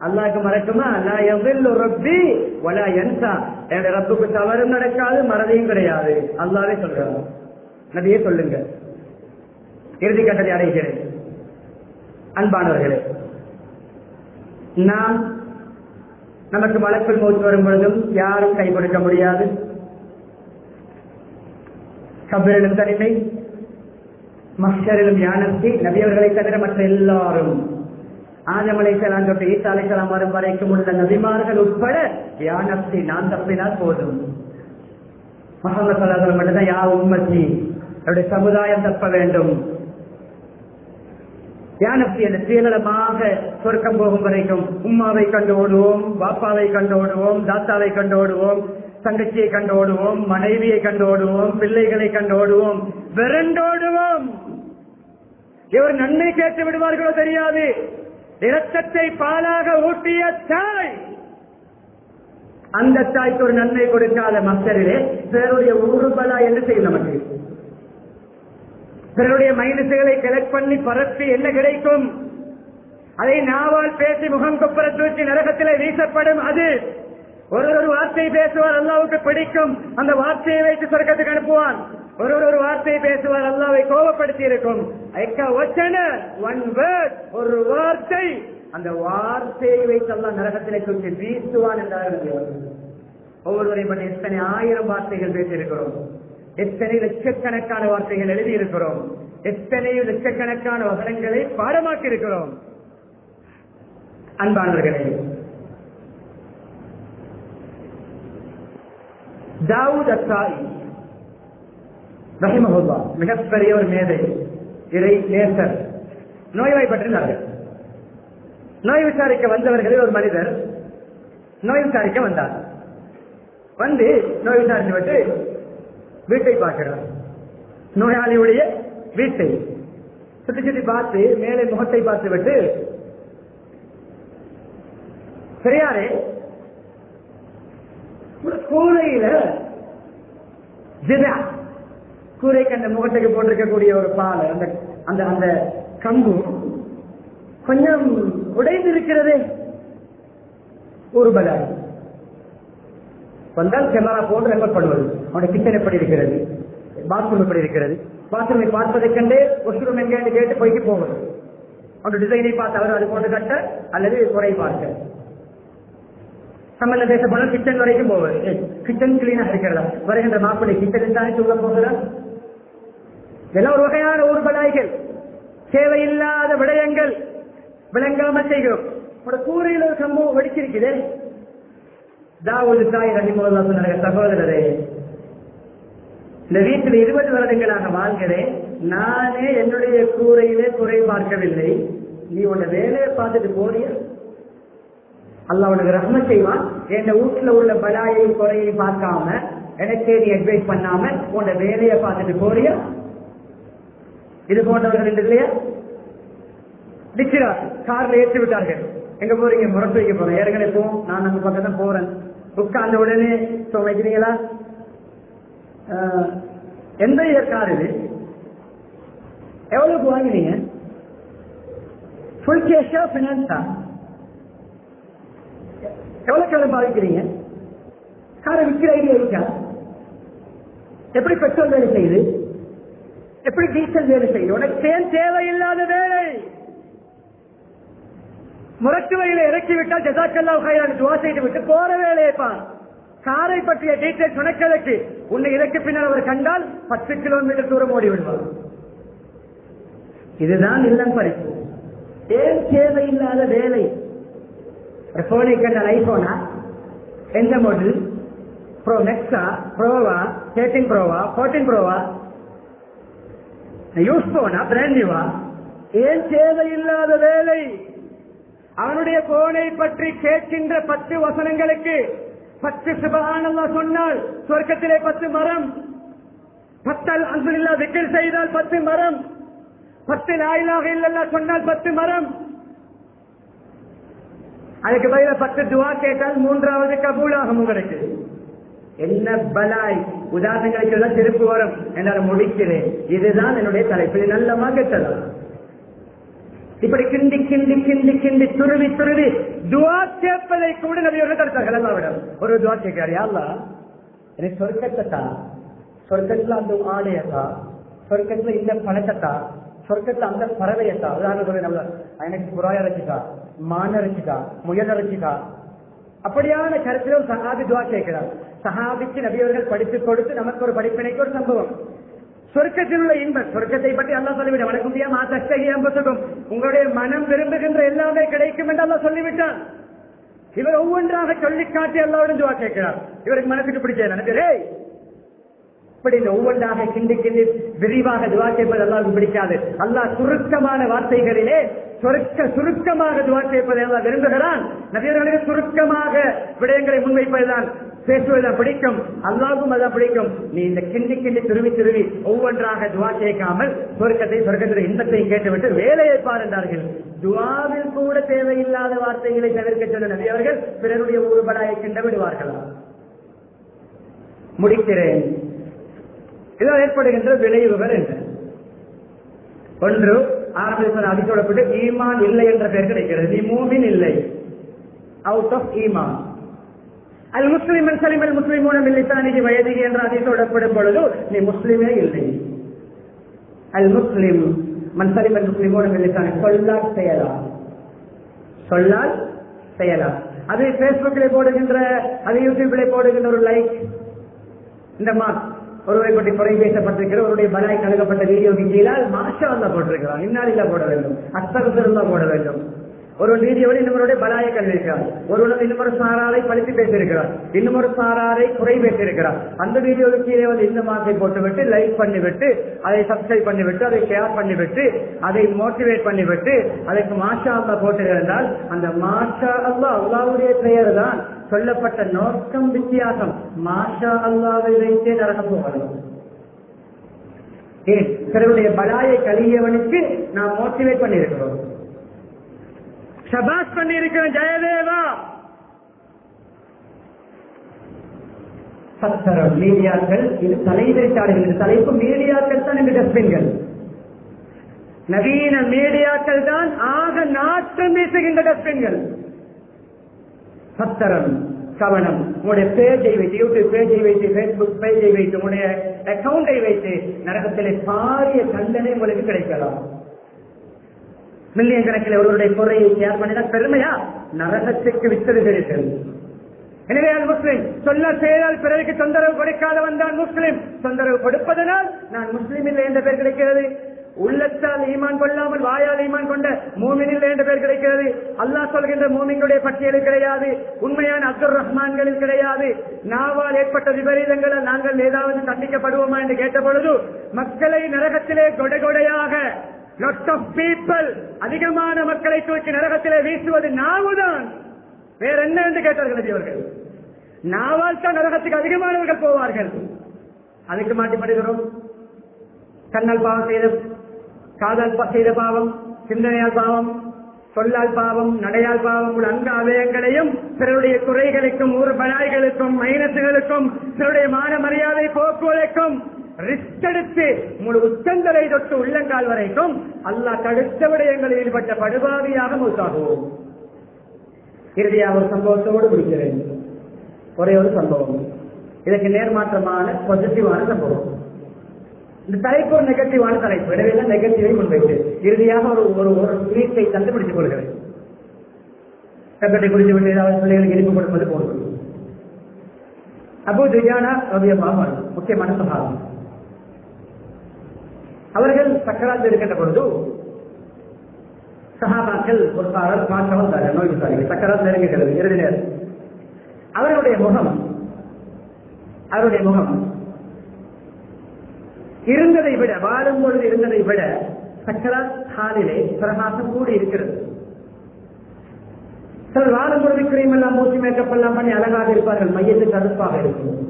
அல்லாக்கு மறக்குமா? அல்லா எவ்வளவு ரப்பி ஒலா என்சா என் ரப்புக்கு தவறும் நடக்காது மறதியும் கிடையாது. அல்லாவே சொல்றாங்க. நபியே சொல்லுங்க. இறுதி கட்டத்தை அடைகிறேன். அன்பானவர்களே நாம் நமக்கு மலப்பில் மூச்சு வரும் பொழுதும் யாரும் கை கொடுக்க முடியாது. கபிரிலும் தனிமை. மஸ்டரிலும் யானத்தி நபியவர்களை தவிர மற்ற எல்லாரும். ஆதம் அலைசலாம் தொட்டு ஈசா அலைசலாம் வரும் வரைக்கும் உள்ள நபிமார்கள் உட்பட யானத்தி நான் தப்பினால் போதும். மகமது சலாசலம் மட்டும்தான் யா உம்மத்தி அவருடைய சமுதாயம் தப்ப வேண்டும். தியானத்தை என்ற சுயநலமாக சொர்க்கம் போகும் வரைக்கும் உம்மாவை கண்டு ஓடுவோம் பாப்பாவை கண்டு ஓடுவோம் தாத்தாவை கண்டு ஓடுவோம் தங்கச்சியை கண்டு ஓடுவோம் மனைவியை கண்டு ஓடுவோம் பிள்ளைகளை கண்டு ஓடுவோம். விரண்டோடுவோம். இவர் நன்மை கேட்டு விடுவார்களோ தெரியாது. இரத்தத்தை பாலாக ஊட்டிய தாய். அந்த தாய்க்கு ஒரு நன்மை கொடுக்காத மக்களிலே பிறருடைய ஊறுபலா என்ன செய்யும் நமக்கு? பிறருடைய மைனசுகளை கலெக்ட் பண்ணி பரப்பி என்ன கிடைக்கும்? அதை நாவால் பேசி முகம் கொப்பர தூக்கி நரகத்திலே வீசப்படும் அது. ஒரு ஒரு வார்த்தை பேசுவார் அல்லாவுக்கு பிடிக்கும். அந்த வார்த்தையை வைத்து சொர்க்கத்துக்கு அனுப்புவான். ஒரு ஒரு வார்த்தையை பேசுவார் அல்லாவை கோபப்படுத்தி இருக்கும் ஒன் வேர்ட் ஒரு வார்த்தை. அந்த வார்த்தையை வைத்து அல்லா நரகத்திலே தூக்கி வீசுவான் என்றார்கள் ஒவ்வொருவரையும் எத்தனை ஆயிரம் வார்த்தைகள் பேசியிருக்கிறோம். எத்தனை லட்சக்கணக்கான வார்த்தைகள் எழுதியிருக்கிறோம். எத்தனை லட்சக்கணக்கான வசனங்களை பாடமாக்கி இருக்கிறோம் அன்பானவர்களே தாவூத் அத்தாய் ரஹிமஹுல்லா மிகப்பெரிய ஒரு மேதை இறை நேசர். நோய்வாய் பற்றினார்கள். நோய் விசாரிக்க வந்தவர்களில் ஒரு மனிதர் நோய் விசாரிக்க வந்தார். வந்து நோய் விசாரித்து விட்டு வீட்டை பார்க்கிறார். நோயாளியுடைய வீட்டை சுத்தி சுத்தி பார்த்து மேலே முகத்தை பார்த்து விட்டு சரியாரே ஒரு கூரையில ஜிதா கூரைக்கு அந்த முகத்துக்கு போட்டிருக்கக்கூடிய ஒரு பால் அந்த அந்த அந்த கம்பு கொஞ்சம் உடைந்து இருக்கிறதே. ஒரு பலாரி வந்தால் கேமரா போன்று ரெக்கார்ட் பண்ணுவது. அவனுடைய கிச்சன் எப்படி இருக்கிறது? பாத்ரூம் எப்படி இருக்கிறது? பாத்ரூமை பார்ப்பதைக் கண்டே ஒஷ்ரூம் எங்கே கேட்டு போய்க்கு போவது. அவனுடைய டிசைனை பார்த்து அவர் அது போன்று கட்ட அல்லது குறை பார்க்க. சம்பந்த பேச கிச்சன் வரைக்கும் போவது. கிச்சன் கிளீனா இருக்கிறதா? வருகின்ற மாப்பிள்ளை கிச்சன் தானே சொல்ல போகிறதா இதெல்லாம் ஒரு வகையான ஊர்பலாய்கள் தேவையில்லாத விடயங்கள் விளங்காம செய்கிறோம். ஒரு கூரையில் ஒரு சம்பவம் வெடிச்சிருக்குது. தாவூது தாய் ரஹிமுல்லா சொன்னாங்க சகோதரரே இந்த வீட்டில் இருபது வருடங்களாக வாழ்கிறேன். நானே என்னுடைய கூரையிலே குறை பார்க்கவில்லை. நீ உன்னை வேலையை பார்த்துட்டு போறிய? அல்ல உனக்கு ரஹ்ம செய்வான். என் வீட்டுல உள்ள பலாயை குறையை பார்க்காம எனக்கே நீ அட்வைஸ் பண்ணாம உன் வேலையை பார்த்துட்டு போறியா? இது போன்றவர்கள் இல்லையா? நிச்சயா கார்ல ஏற்றி விட்டார்கள். எங்க போறீங்க? முரட்டு வைக்க போறேன். ஏற்கனவே போ. நான் அந்த பக்கம் தான் போறேன். உட்கார்ந்த உடனே வைக்கிறீங்களா? எந்த கார் இது எவ்வளவுக்கு வாங்கினீங்க? ஃபுல் கேஷா பினான்ஸா எவ்வளவு காலம் பாதிக்கிறீங்க காரை விற்கிற ஐடியா இருக்கா? எப்படி பெட்ரோல் வேலை செய்யுது? எப்படி டீசல் வேலை செய்ய உனக்கு ஏன் தேவையில்லாத வேலை. முரட்டு வழியில இறக்கி விட்டால் ஜசாக்கல்லா கையாளு துவா செய்து விட்டு போற வேலையை காரை பற்றிய டீட்டெயில் துணைக்கலுக்கு உன்னை இறக்கு பின்னால் அவர் கண்டால் பத்து கிலோமீட்டர் தூரம் ஓடி விடுவார். இதுதான் இல்லம் பறிப்பு. ஏன் தேவையில்லாத வேலை. ஒரு போனை கண்டால் ஐபோனா எந்த மாடல் ப்ரோ நெக்ஸா ப்ரோவா தேர்ட்டின் ப்ரோவா ஃபோர்டீன் ப்ரோவா யூஸ் போனா பிராண்ட் நியூவா ஏன் தேவையில்லாத வேலை? அவனுடைய போனை பற்றி கேட்கின்ற பத்து வசனங்களுக்கு பத்து சுபகானல்லா சொன்னால் சொர்க்கத்திலே பத்து மரம். பத்தல் அன்புல்லா விக்கல் செய்தால் பத்து மரம். பத்து நாயிலாக இல்லல்லா சொன்னால் பத்து மரம். அதுக்கு பதில பத்து துவா கேட்டால் மூன்றாவது கபூலாகும் உங்களுக்கு என்ன பலாய்? உதாரணங்களுக்கு எல்லாம் திருப்பு வரும். என்னால் முடிக்கிறேன் இதுதான் என்னுடைய தலைப்பு. இது நல்ல மகத்தலாம் இப்படி கிண்டி கிண்டி கிண்டி கிண்டி துருவி துருவி துவா கேட்பதை கூட நம்ம தடுத்தார்கள். அல்லாவிடம் ஒரு துவா கேட்கிறார். யாருலா எனக்கு சொர்க்கத்தை சொர்க்கத்துல அந்த ஆடையத்தா? சொர்க்கத்துல இந்த பணத்தா சொர்க்கத்துல அந்த பறவையத்தா? உதாரணம் நம்ம எனக்கு புறாய அரைச்சிக்கா மான் அரைச்சிக்கா முயல் அரைச்சிக்கா அப்படியான கருத்துல ஒரு துவா கேட்கிறார். சஹாபிக்கு நபியவர்கள் படித்து கொடுத்து நமக்கு ஒரு படிப்பினைக்கு ஒரு சம்பவம். சொர்க்கத்தில் உள்ள இன்பம். சொர்க்கத்தை பற்றி அல்லா சொல்லிவிட வணக்கம் மாத்தகம் உங்களுடைய மனம் விரும்புகின்ற எல்லாமே கிடைக்கும் என்று அல்லா சொல்லிவிட்டான். இவர் ஒவ்வொன்றாக சொல்லி காட்டி எல்லாரும் துவா கேட்கிறார். இவருக்கு மனசுக்கு பிடிச்ச நினைக்கிறே இப்படி இந்த ஒவ்வொன்றாக கிண்டி கிண்டி விரிவாக துவா கேட்பது எல்லாருக்கும் பிடிக்காது. அல்லா சுருக்கமான வார்த்தைகளிலே சுருக்க சுருக்கமாக துவா கேட்பதை எல்லாம் விரும்புகிறான். நபியர்களுக்கு சுருக்கமாக விடயங்களை முன்வைப்பதுதான் பேசுவது பிடிக்கும் அல்லாவுக்கும் அதை பிடிக்கும். நீ இந்த கிண்டி கிண்டி திருவி திருவி ஒவ்வொன்றாக துவா கேட்காமல் சொர்க்கத்தை சொர்க்கத்தில் இன்பத்தையும் கேட்டுவிட்டு வேலையை பாருந்தார்கள் துவாவில் கூட தேவையில்லாத வார்த்தைகளை தவிர்க்க சொன்ன நபி அவர்கள் பிறருடைய ஊர்படாயை கிண்ட விடுவார்களா? முடிக்கிறேன். இதால் ஏற்படுகின்ற விளைவுகள் என்ன? ஒன்று ஆரம்பத்தில் அதிகப்பட்டு ஈமான் இல்லை என்ற பெயர் கிடைக்கிறது. நீ மூமின் இல்லை. அவுட் ஆஃப் ஈமான். அல் முஸ்லிம் சலிமல் அல் முஸ்லிமோன மில்லித்தானிக்கு வயதிகி என்ற அதிசோடப்படும் பொழுது நீ முஸ்லிமே இல்லை. அல் முஸ்லிம் மன்சலிம் அல் முஸ்லிமோன சொல்லால் செயலா சொல்லால் செயலா அது பேஸ்புக்கிலே போடுகின்ற அது யூடியூபிலே போடுகின்ற ஒரு லைக் இந்த மார்க் ஒருவரை பற்றி குறை பேசப்பட்டிருக்கிற ஒருடைய பலாய் கழுகப்பட்ட வீடியோக்கு கீழால் மாஷா தான் போட்டிருக்கிறான். இன்னாலில் போட வேண்டும். அஸ்தகுசல்லா போட வேண்டும். ஒரு வீடியோவில் இன்னொருடைய பலாயை கண்டிருக்கிறார். ஒருவன் இன்னொரு சாராரை பழித்து பேசியிருக்கிறார். இன்னொரு சாராரை குறை பேசியிருக்கிறார். அந்த வீடியோவுக்கு கீழே வந்து இந்த மாசை போட்டுவிட்டு லைக் பண்ணிவிட்டு அதை சப்ஸ்கிரைப் பண்ணிவிட்டு அதை ஷேர் பண்ணிவிட்டு அதை மோட்டிவேட் பண்ணிவிட்டு அதற்கு மாஷா அல்லா போட்டிருந்தால் அந்த மாஷா அல்லா அல்லாவுடைய பெயர் தான் சொல்லப்பட்ட நோக்கம் வித்தியாசம். மாஷா அல்லாவை வைத்தே நடக்க போகணும் ஏன்? பிறருடைய பலாயை கழியவனுக்கு நாம் மோட்டிவேட் பண்ணியிருக்கிறோம். சபாஸ் பண்ணியிருக்கிறோம் ஜெயதேவா? சத்தரம் மீடியாக்கள் இது தலைவிரித்தாடுகள் இது தலைப்பு மீடியாக்கள் தான் இந்த டஸ்பின்கள் நவீன மீடியாக்கள் தான் ஆக நாட்டம் வீசுகின்ற டஸ்பின்கள் சத்தரம் கவனம் உங்களுடைய பேஜை வைத்து யூடியூப் பேஜை வைத்து பேஸ்புக் பேஜை வைத்து உங்களுடைய அக்கௌண்டை வைத்து நரகத்திலே பாரிய தண்டனை உங்களுக்கு கிடைக்கலாம். மில்லியன் கணக்கில் ஒருவருடைய குறையை ஷேர் பண்ணினா பெருமையா? நரகத்துக்கு வித்தருகிறீர்கள் எனவே அது முஸ்லிம். சொல்ல செய்தால் பிறருக்கு தொந்தரவு கொடுக்காதவன் தான் முஸ்லிம். தொந்தரவு கொடுப்பதனால் நான் முஸ்லிம் இல்லை என்ற பெயர் கிடைக்கிறது. உள்ளத்தால் ஈமான் கொள்ளாமல் வாயால் ஈமான் கொண்ட மூமினில் என்ற பெயர் கிடைக்கிறது. அல்லாஹ் சொல்கின்ற மூமின்களுடைய பட்டியலில் கிடையாது. உண்மையான அப்துல் ரஹ்மான்களில் கிடையாது. நாவால் ஏற்பட்ட விபரீதங்களால் நாங்கள் ஏதாவது தண்டிக்கப்படுவோமா என்று கேட்ட பொழுது மக்களை நரகத்திலே கொடை கொடையாக lot of அதிகமான மக்களை தூக்கி நரகத்திலே வீசுவது நாவுதான். வேற என்ன என்று கேட்டார்கள் நபி நாவால் தான் நரகத்துக்கு அதிகமானவர்கள் போவார்கள். அதுக்கு மாட்டிப்படுகிறோம் கண்ணால் பாவம் செய்த காதல் செய்த பாவம் சிந்தனையால் பாவம் சொல்லால் பாவம் நடையால் பாவம் உள்ள அங்க அவயங்களையும் பிறருடைய குறைகளுக்கும் ஊர் பலாய்களுக்கும் மைனஸுகளுக்கும் பிறருடைய மான மரியாதை போக்குவதற்கும் ரிஸ்க் எடுத்து முழு உச்சந்தலை தொட்டு உள்ளங்கால் வரைக்கும் அல்லாஹ் தடுத்த விடயங்களில் ஈடுபட்ட படுபாவியாக மூத்தாகுவோம் இறுதியாக ஒரு சம்பவத்தோடு முடிக்கிறேன் ஒரே ஒரு சம்பவம். இதற்கு நேர்மாற்றமான பாசிட்டிவான சம்பவம். இந்த தலைப்பு ஒரு நெகட்டிவான தலைப்பு. எனவே நெகட்டிவை முன்வைத்து இறுதியாக ஒரு ஒரு ஒரு குறிப்பை கண்டுபிடித்துக் கொள்கிறேன். கட்டத்தை குறித்து விட்டு ஏதாவது பிள்ளைகளுக்கு இனிப்பு கொடுப்பது போன்றது. அபு துஜானா ரவியமாக முக்கியமான சகாபம் அவர்கள் சக்கராத்தில் இருக்கின்ற பொழுது சகாபாக்கள் ஒரு பாடல் பார்க்க வந்தார்கள் நோய் விசாரிக்க சக்கராத் நெருங்குகிறது இறுதி நேரம். அவருடைய முகம் அவருடைய முகம் இருந்ததை விட வாழும் பொழுது இருந்ததை விட சக்கராத் காலிலே பிரகாசம் கூடி இருக்கிறது. சிலர் வாழும் பொழுது கிரீம் எல்லாம் மூச்சு மேக்கப் எல்லாம் பண்ணி அழகாக இருப்பார்கள் மையத்தில் கருப்பாக இருக்கும்.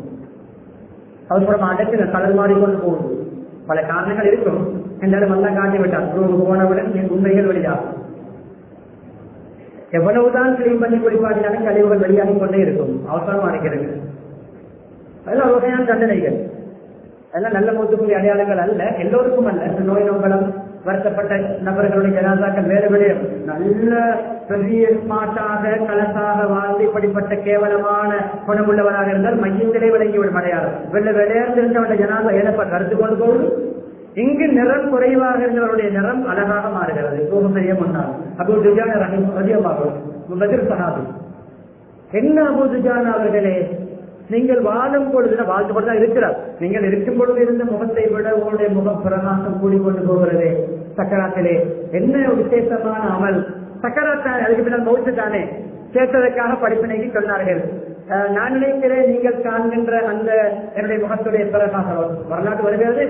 அவசரம் அடக்கின கலர் மாறிக்கொண்டு போகுது. பல காரணங்கள் இருக்கும் என்றாலும் நல்லா காட்டி விட்டார் ரூமுக்கு போனவுடன் என் உண்மைகள் வெளியாகும் எவ்வளவுதான் கிளீன் பண்ணி குளிப்பாட்டினாலும் கழிவுகள் வெளியாகி கொண்டே இருக்கும் அவசரமா இருக்கிறது அதெல்லாம் ஒரு வகையான தண்டனைகள் அதெல்லாம் நல்ல மூத்துக்குரிய அடையாளங்கள் அல்ல எல்லோருக்கும் அல்ல இந்த நோய் நோம்பலம் வருத்தப்பட்ட நபர்களுடைய ஜனாதாக்கள் வேறு வேறு. நல்ல பெரிய ஸ்மார்ட்டாக கலசாக வாழ்ந்து இப்படிப்பட்ட கேவலமான குணமுள்ளவராக இருந்தால் மையத்திலே விளங்கிவிடும் அடையாளம். வெள்ள விளையாண்டிருந்தவருடைய ஜனாதா ஏனப்பா கருத்து கொண்டு போகுது? இங்கு நிறம் குறைவாக இருந்தவருடைய நிறம் அழகாக மாறுகிறது. ரொம்ப பெரிய முன்னாள் அபு துஜான ரஜியமாகும் பதில் சகாபி என்ன அபு துஜான அவர்களே? நீங்கள் வாழும் பொழுது வாழ்ந்து கொண்டு தான் இருக்கிறார். நீங்கள் இருக்கும் பொழுது இருந்த முகத்தை விட உங்களுடைய முகம் பிரகாசம் கூடிக்கொண்டு போகிறது. சக்கராத்திலே என்ன விசேஷமான அமல். சக்கராத்தான் அதுக்கு பின்னால் மௌத்து தானே. கேட்டதற்காக படிப்பினைக்கு சொன்னார்கள். நான் நினைக்கிறேன் நீங்கள் காண்கின்ற அந்த என்னுடைய முகத்துடைய பிரகாசம். வரலாற்று வருகிறது.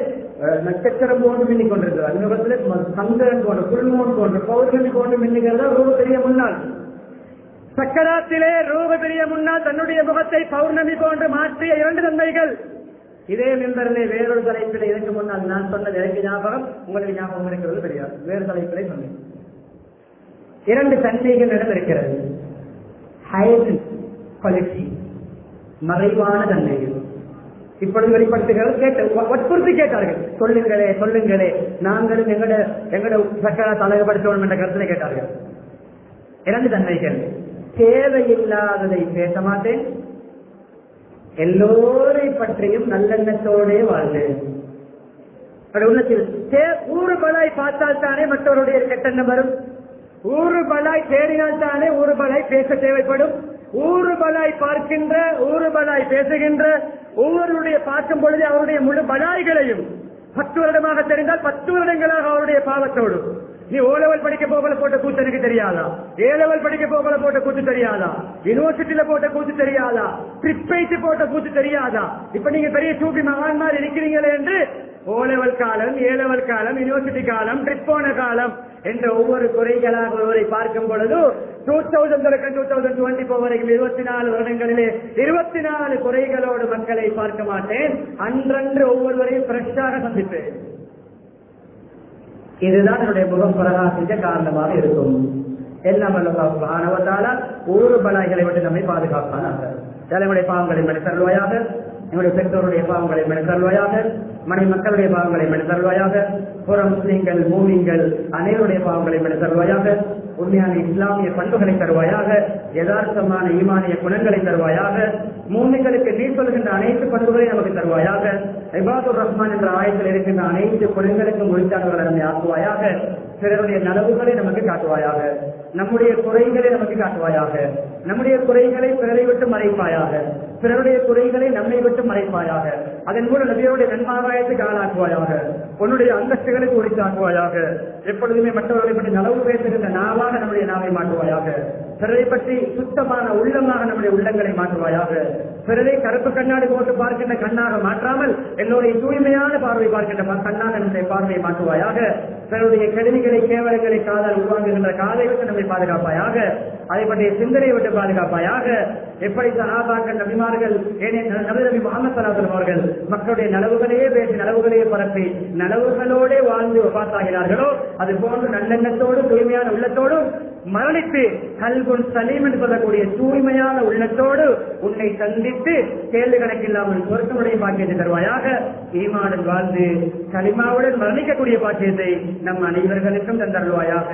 நட்சத்திரம் போன்று மின்னிக் கொண்டிருக்கிறது. அந்த முகத்திலே சந்திரன் போன்ற குழுமோன் போன்ற பௌர்ணமி போன்று மின்னுகிறதா? ரொம்ப பெரிய முன்னாள். சக்கராத்திலே ரூபபிரிய முன்னால் தன்னுடைய முகத்தை பௌர்ணமி போன்று மாற்றிய இரண்டு தந்தைகள் இதே மெம்பரிலே வேறொரு தலைப்பிலே இதற்கு முன்னால் நான் சொன்னது எனக்கு ஞாபகம் உங்களுக்கு ஞாபகம் இருக்கிறது தெரியாது வேறு தலைப்பிலே சொன்னேன். இரண்டு தன்மைகள் நடந்திருக்கிறது ஹைட் குவாலிட்டி மறைவான தன்மைகள். இப்பொழுது வெளிப்படுத்துகிறது கேட்டு வற்புறுத்தி கேட்டார்கள். சொல்லுங்களே சொல்லுங்களே நாங்களும் எங்கட எங்கட சக்கர தலைவப்படுத்தணும் என்ற கருத்தில் கேட்டார்கள். இரண்டு தன்மைகள். தேவையில்லாததை பேச மாட்டேன். எல்லோரை பற்றியும் நல்லெண்ணத்தோடே வாழ்ந்தேன் அப்படி உள்ளத்தில் ஊரு பலாய் பார்த்தால் தானே மற்றவருடைய கெட்டெண்ணம் வரும். ஊரு பலாய் தேடினால் தானே ஊரு பலாய் பேச தேவைப்படும். ஊரு பலாய் பார்க்கின்ற ஊரு பலாய் பேசுகின்ற ஒவ்வொருடைய பார்க்கும் பொழுது அவருடைய முழு பலாய்களையும் பத்து வருடமாக தெரிந்தால் பத்து வருடங்களாக அவருடைய பாவத்தோடும். நீ ஓ லெவல் படிக்க போகல போட்ட கூத்து எனக்கு தெரியாதா? ஏ லெவல் படிக்க போகல போட்ட கூத்து தெரியாதா? யூனிவர்சிட்டியில போட்ட கூத்து தெரியாதா? ட்ரிப் வைத்து போட்ட கூத்து தெரியாதா? இப்ப நீங்க பெரிய சூப்பி மாதிரி இருக்கிறீங்களே என்று ஓ லெவல் காலம் ஏ லெவல் காலம் யூனிவர்சிட்டி காலம் ட்ரிப் போன காலம் என்ற ஒவ்வொரு குறைகளாக ஒருவரை பார்க்கும் பொழுது டூ தௌசண்ட் தொடக்கம் டூ தௌசண்ட் டுவெண்ட்டி ஃபோர் வரைக்கும் இருபத்தி நாலு வருடங்களிலே இருபத்தி நாலு குறைகளோடு மக்களை பார்க்க மாட்டேன். அன்றன்று ஒவ்வொருவரையும் ஃப்ரெஷ்ஷாக சந்திப்பேன். இதுதான் என்னுடைய முகம் பிரகாசிக்க காரணமாக இருக்கும். எல்லாம் ஆனவத்தால ஒரு பலாய்களை விட்டு நம்மை பாதுகாப்பானாக. தலைமுறை பாவங்களை மனிதருவாயாக எங்களுடைய பெற்றோருடைய பாவங்களை மனிதருவாயாக மனை மக்களுடைய பாவங்களை மனிதருவாயாக புற முஸ்லீம்கள் மூமிங்கள் அனைவருடைய பாவங்களை மனிதருவாயாக உண்மையான இஸ்லாமிய பண்புகளை தருவாயாக யதார்த்தமான ஈமானிய குணங்களை தருவாயாக மூமிகளுக்கு நீ சொல்கின்ற அனைத்து பண்புகளையும் நமக்கு தருவாயாக ஐபாதுர் ரஹ்மான் என்ற ஆயத்தில் இருக்கின்ற அனைத்து குணங்களுக்கும் உரித்தானவர்களை நம்மை ஆக்குவாயாக பிறருடைய நலவுகளை நமக்கு காட்டுவாயாக நம்முடைய குறைகளை நமக்கு காட்டுவாயாக நம்முடைய குறைகளை பிறரை விட்டு மறைப்பாயாக பிறருடைய குறைகளை நம்மை விட்டு மறைப்பாயாக. அதன் மூலம் நபியோடைய நன்மாராயத்துக்கு ஆளாக்குவாயாக உன்னுடைய அந்தஸ்துகளுக்கு உரித்தாக்குவாயாக எப்பொழுதுமே மற்றவர்களை பற்றி நலவு பேசுகின்ற நாவாக நம்முடைய நாவை மாற்றுவாயாக. பிறரை பற்றி சுத்தமான உள்ளமாக நம்முடைய உள்ளங்களை மாற்றுவாயாக. பிறரை கருப்பு கண்ணாடி போட்டு பார்க்கின்ற கண்ணாக மாற்றாமல் என்னுடைய தூய்மையான பார்வை பார்க்கின்ற கண்ணாக நம்முடைய பார்வையை மாற்றுவாயாக. பிறருடைய கருவிகளை கேவலங்களை காதல் உருவாங்குகின்ற காதை விட்டு நம்மை பாதுகாப்பாயாக. அதை பற்றிய சிந்தனையை விட்டு பாதுகாப்பாயாக எப்படி சகாபாக்கள் நபிமார்கள் ஏனே நபி முகமது சலாசலம் அவர்கள் மக்களுடைய நலவுகளையே பேசி நலவுகளையே பரப்பி நலவுகளோடே வாழ்ந்து பார்த்தாகிறார்களோ அது போன்று நல்லெண்ணத்தோடும் தூய்மையான உள்ளத்தோடும் மரணித்து கல்குன் சலீம் என்று சொல்லக்கூடிய தூய்மையான உள்ளத்தோடு உன்னை சந்தித்து கேள்வி கணக்கில்லாமல் பொருத்தமுடைய பாக்கியத்தை தருவாயாக ஈமாடன் வாழ்ந்து கலிமாவுடன் மரணிக்கக்கூடிய பாக்கியத்தை நம் அனைவர்களுக்கும் தந்தருவாயாக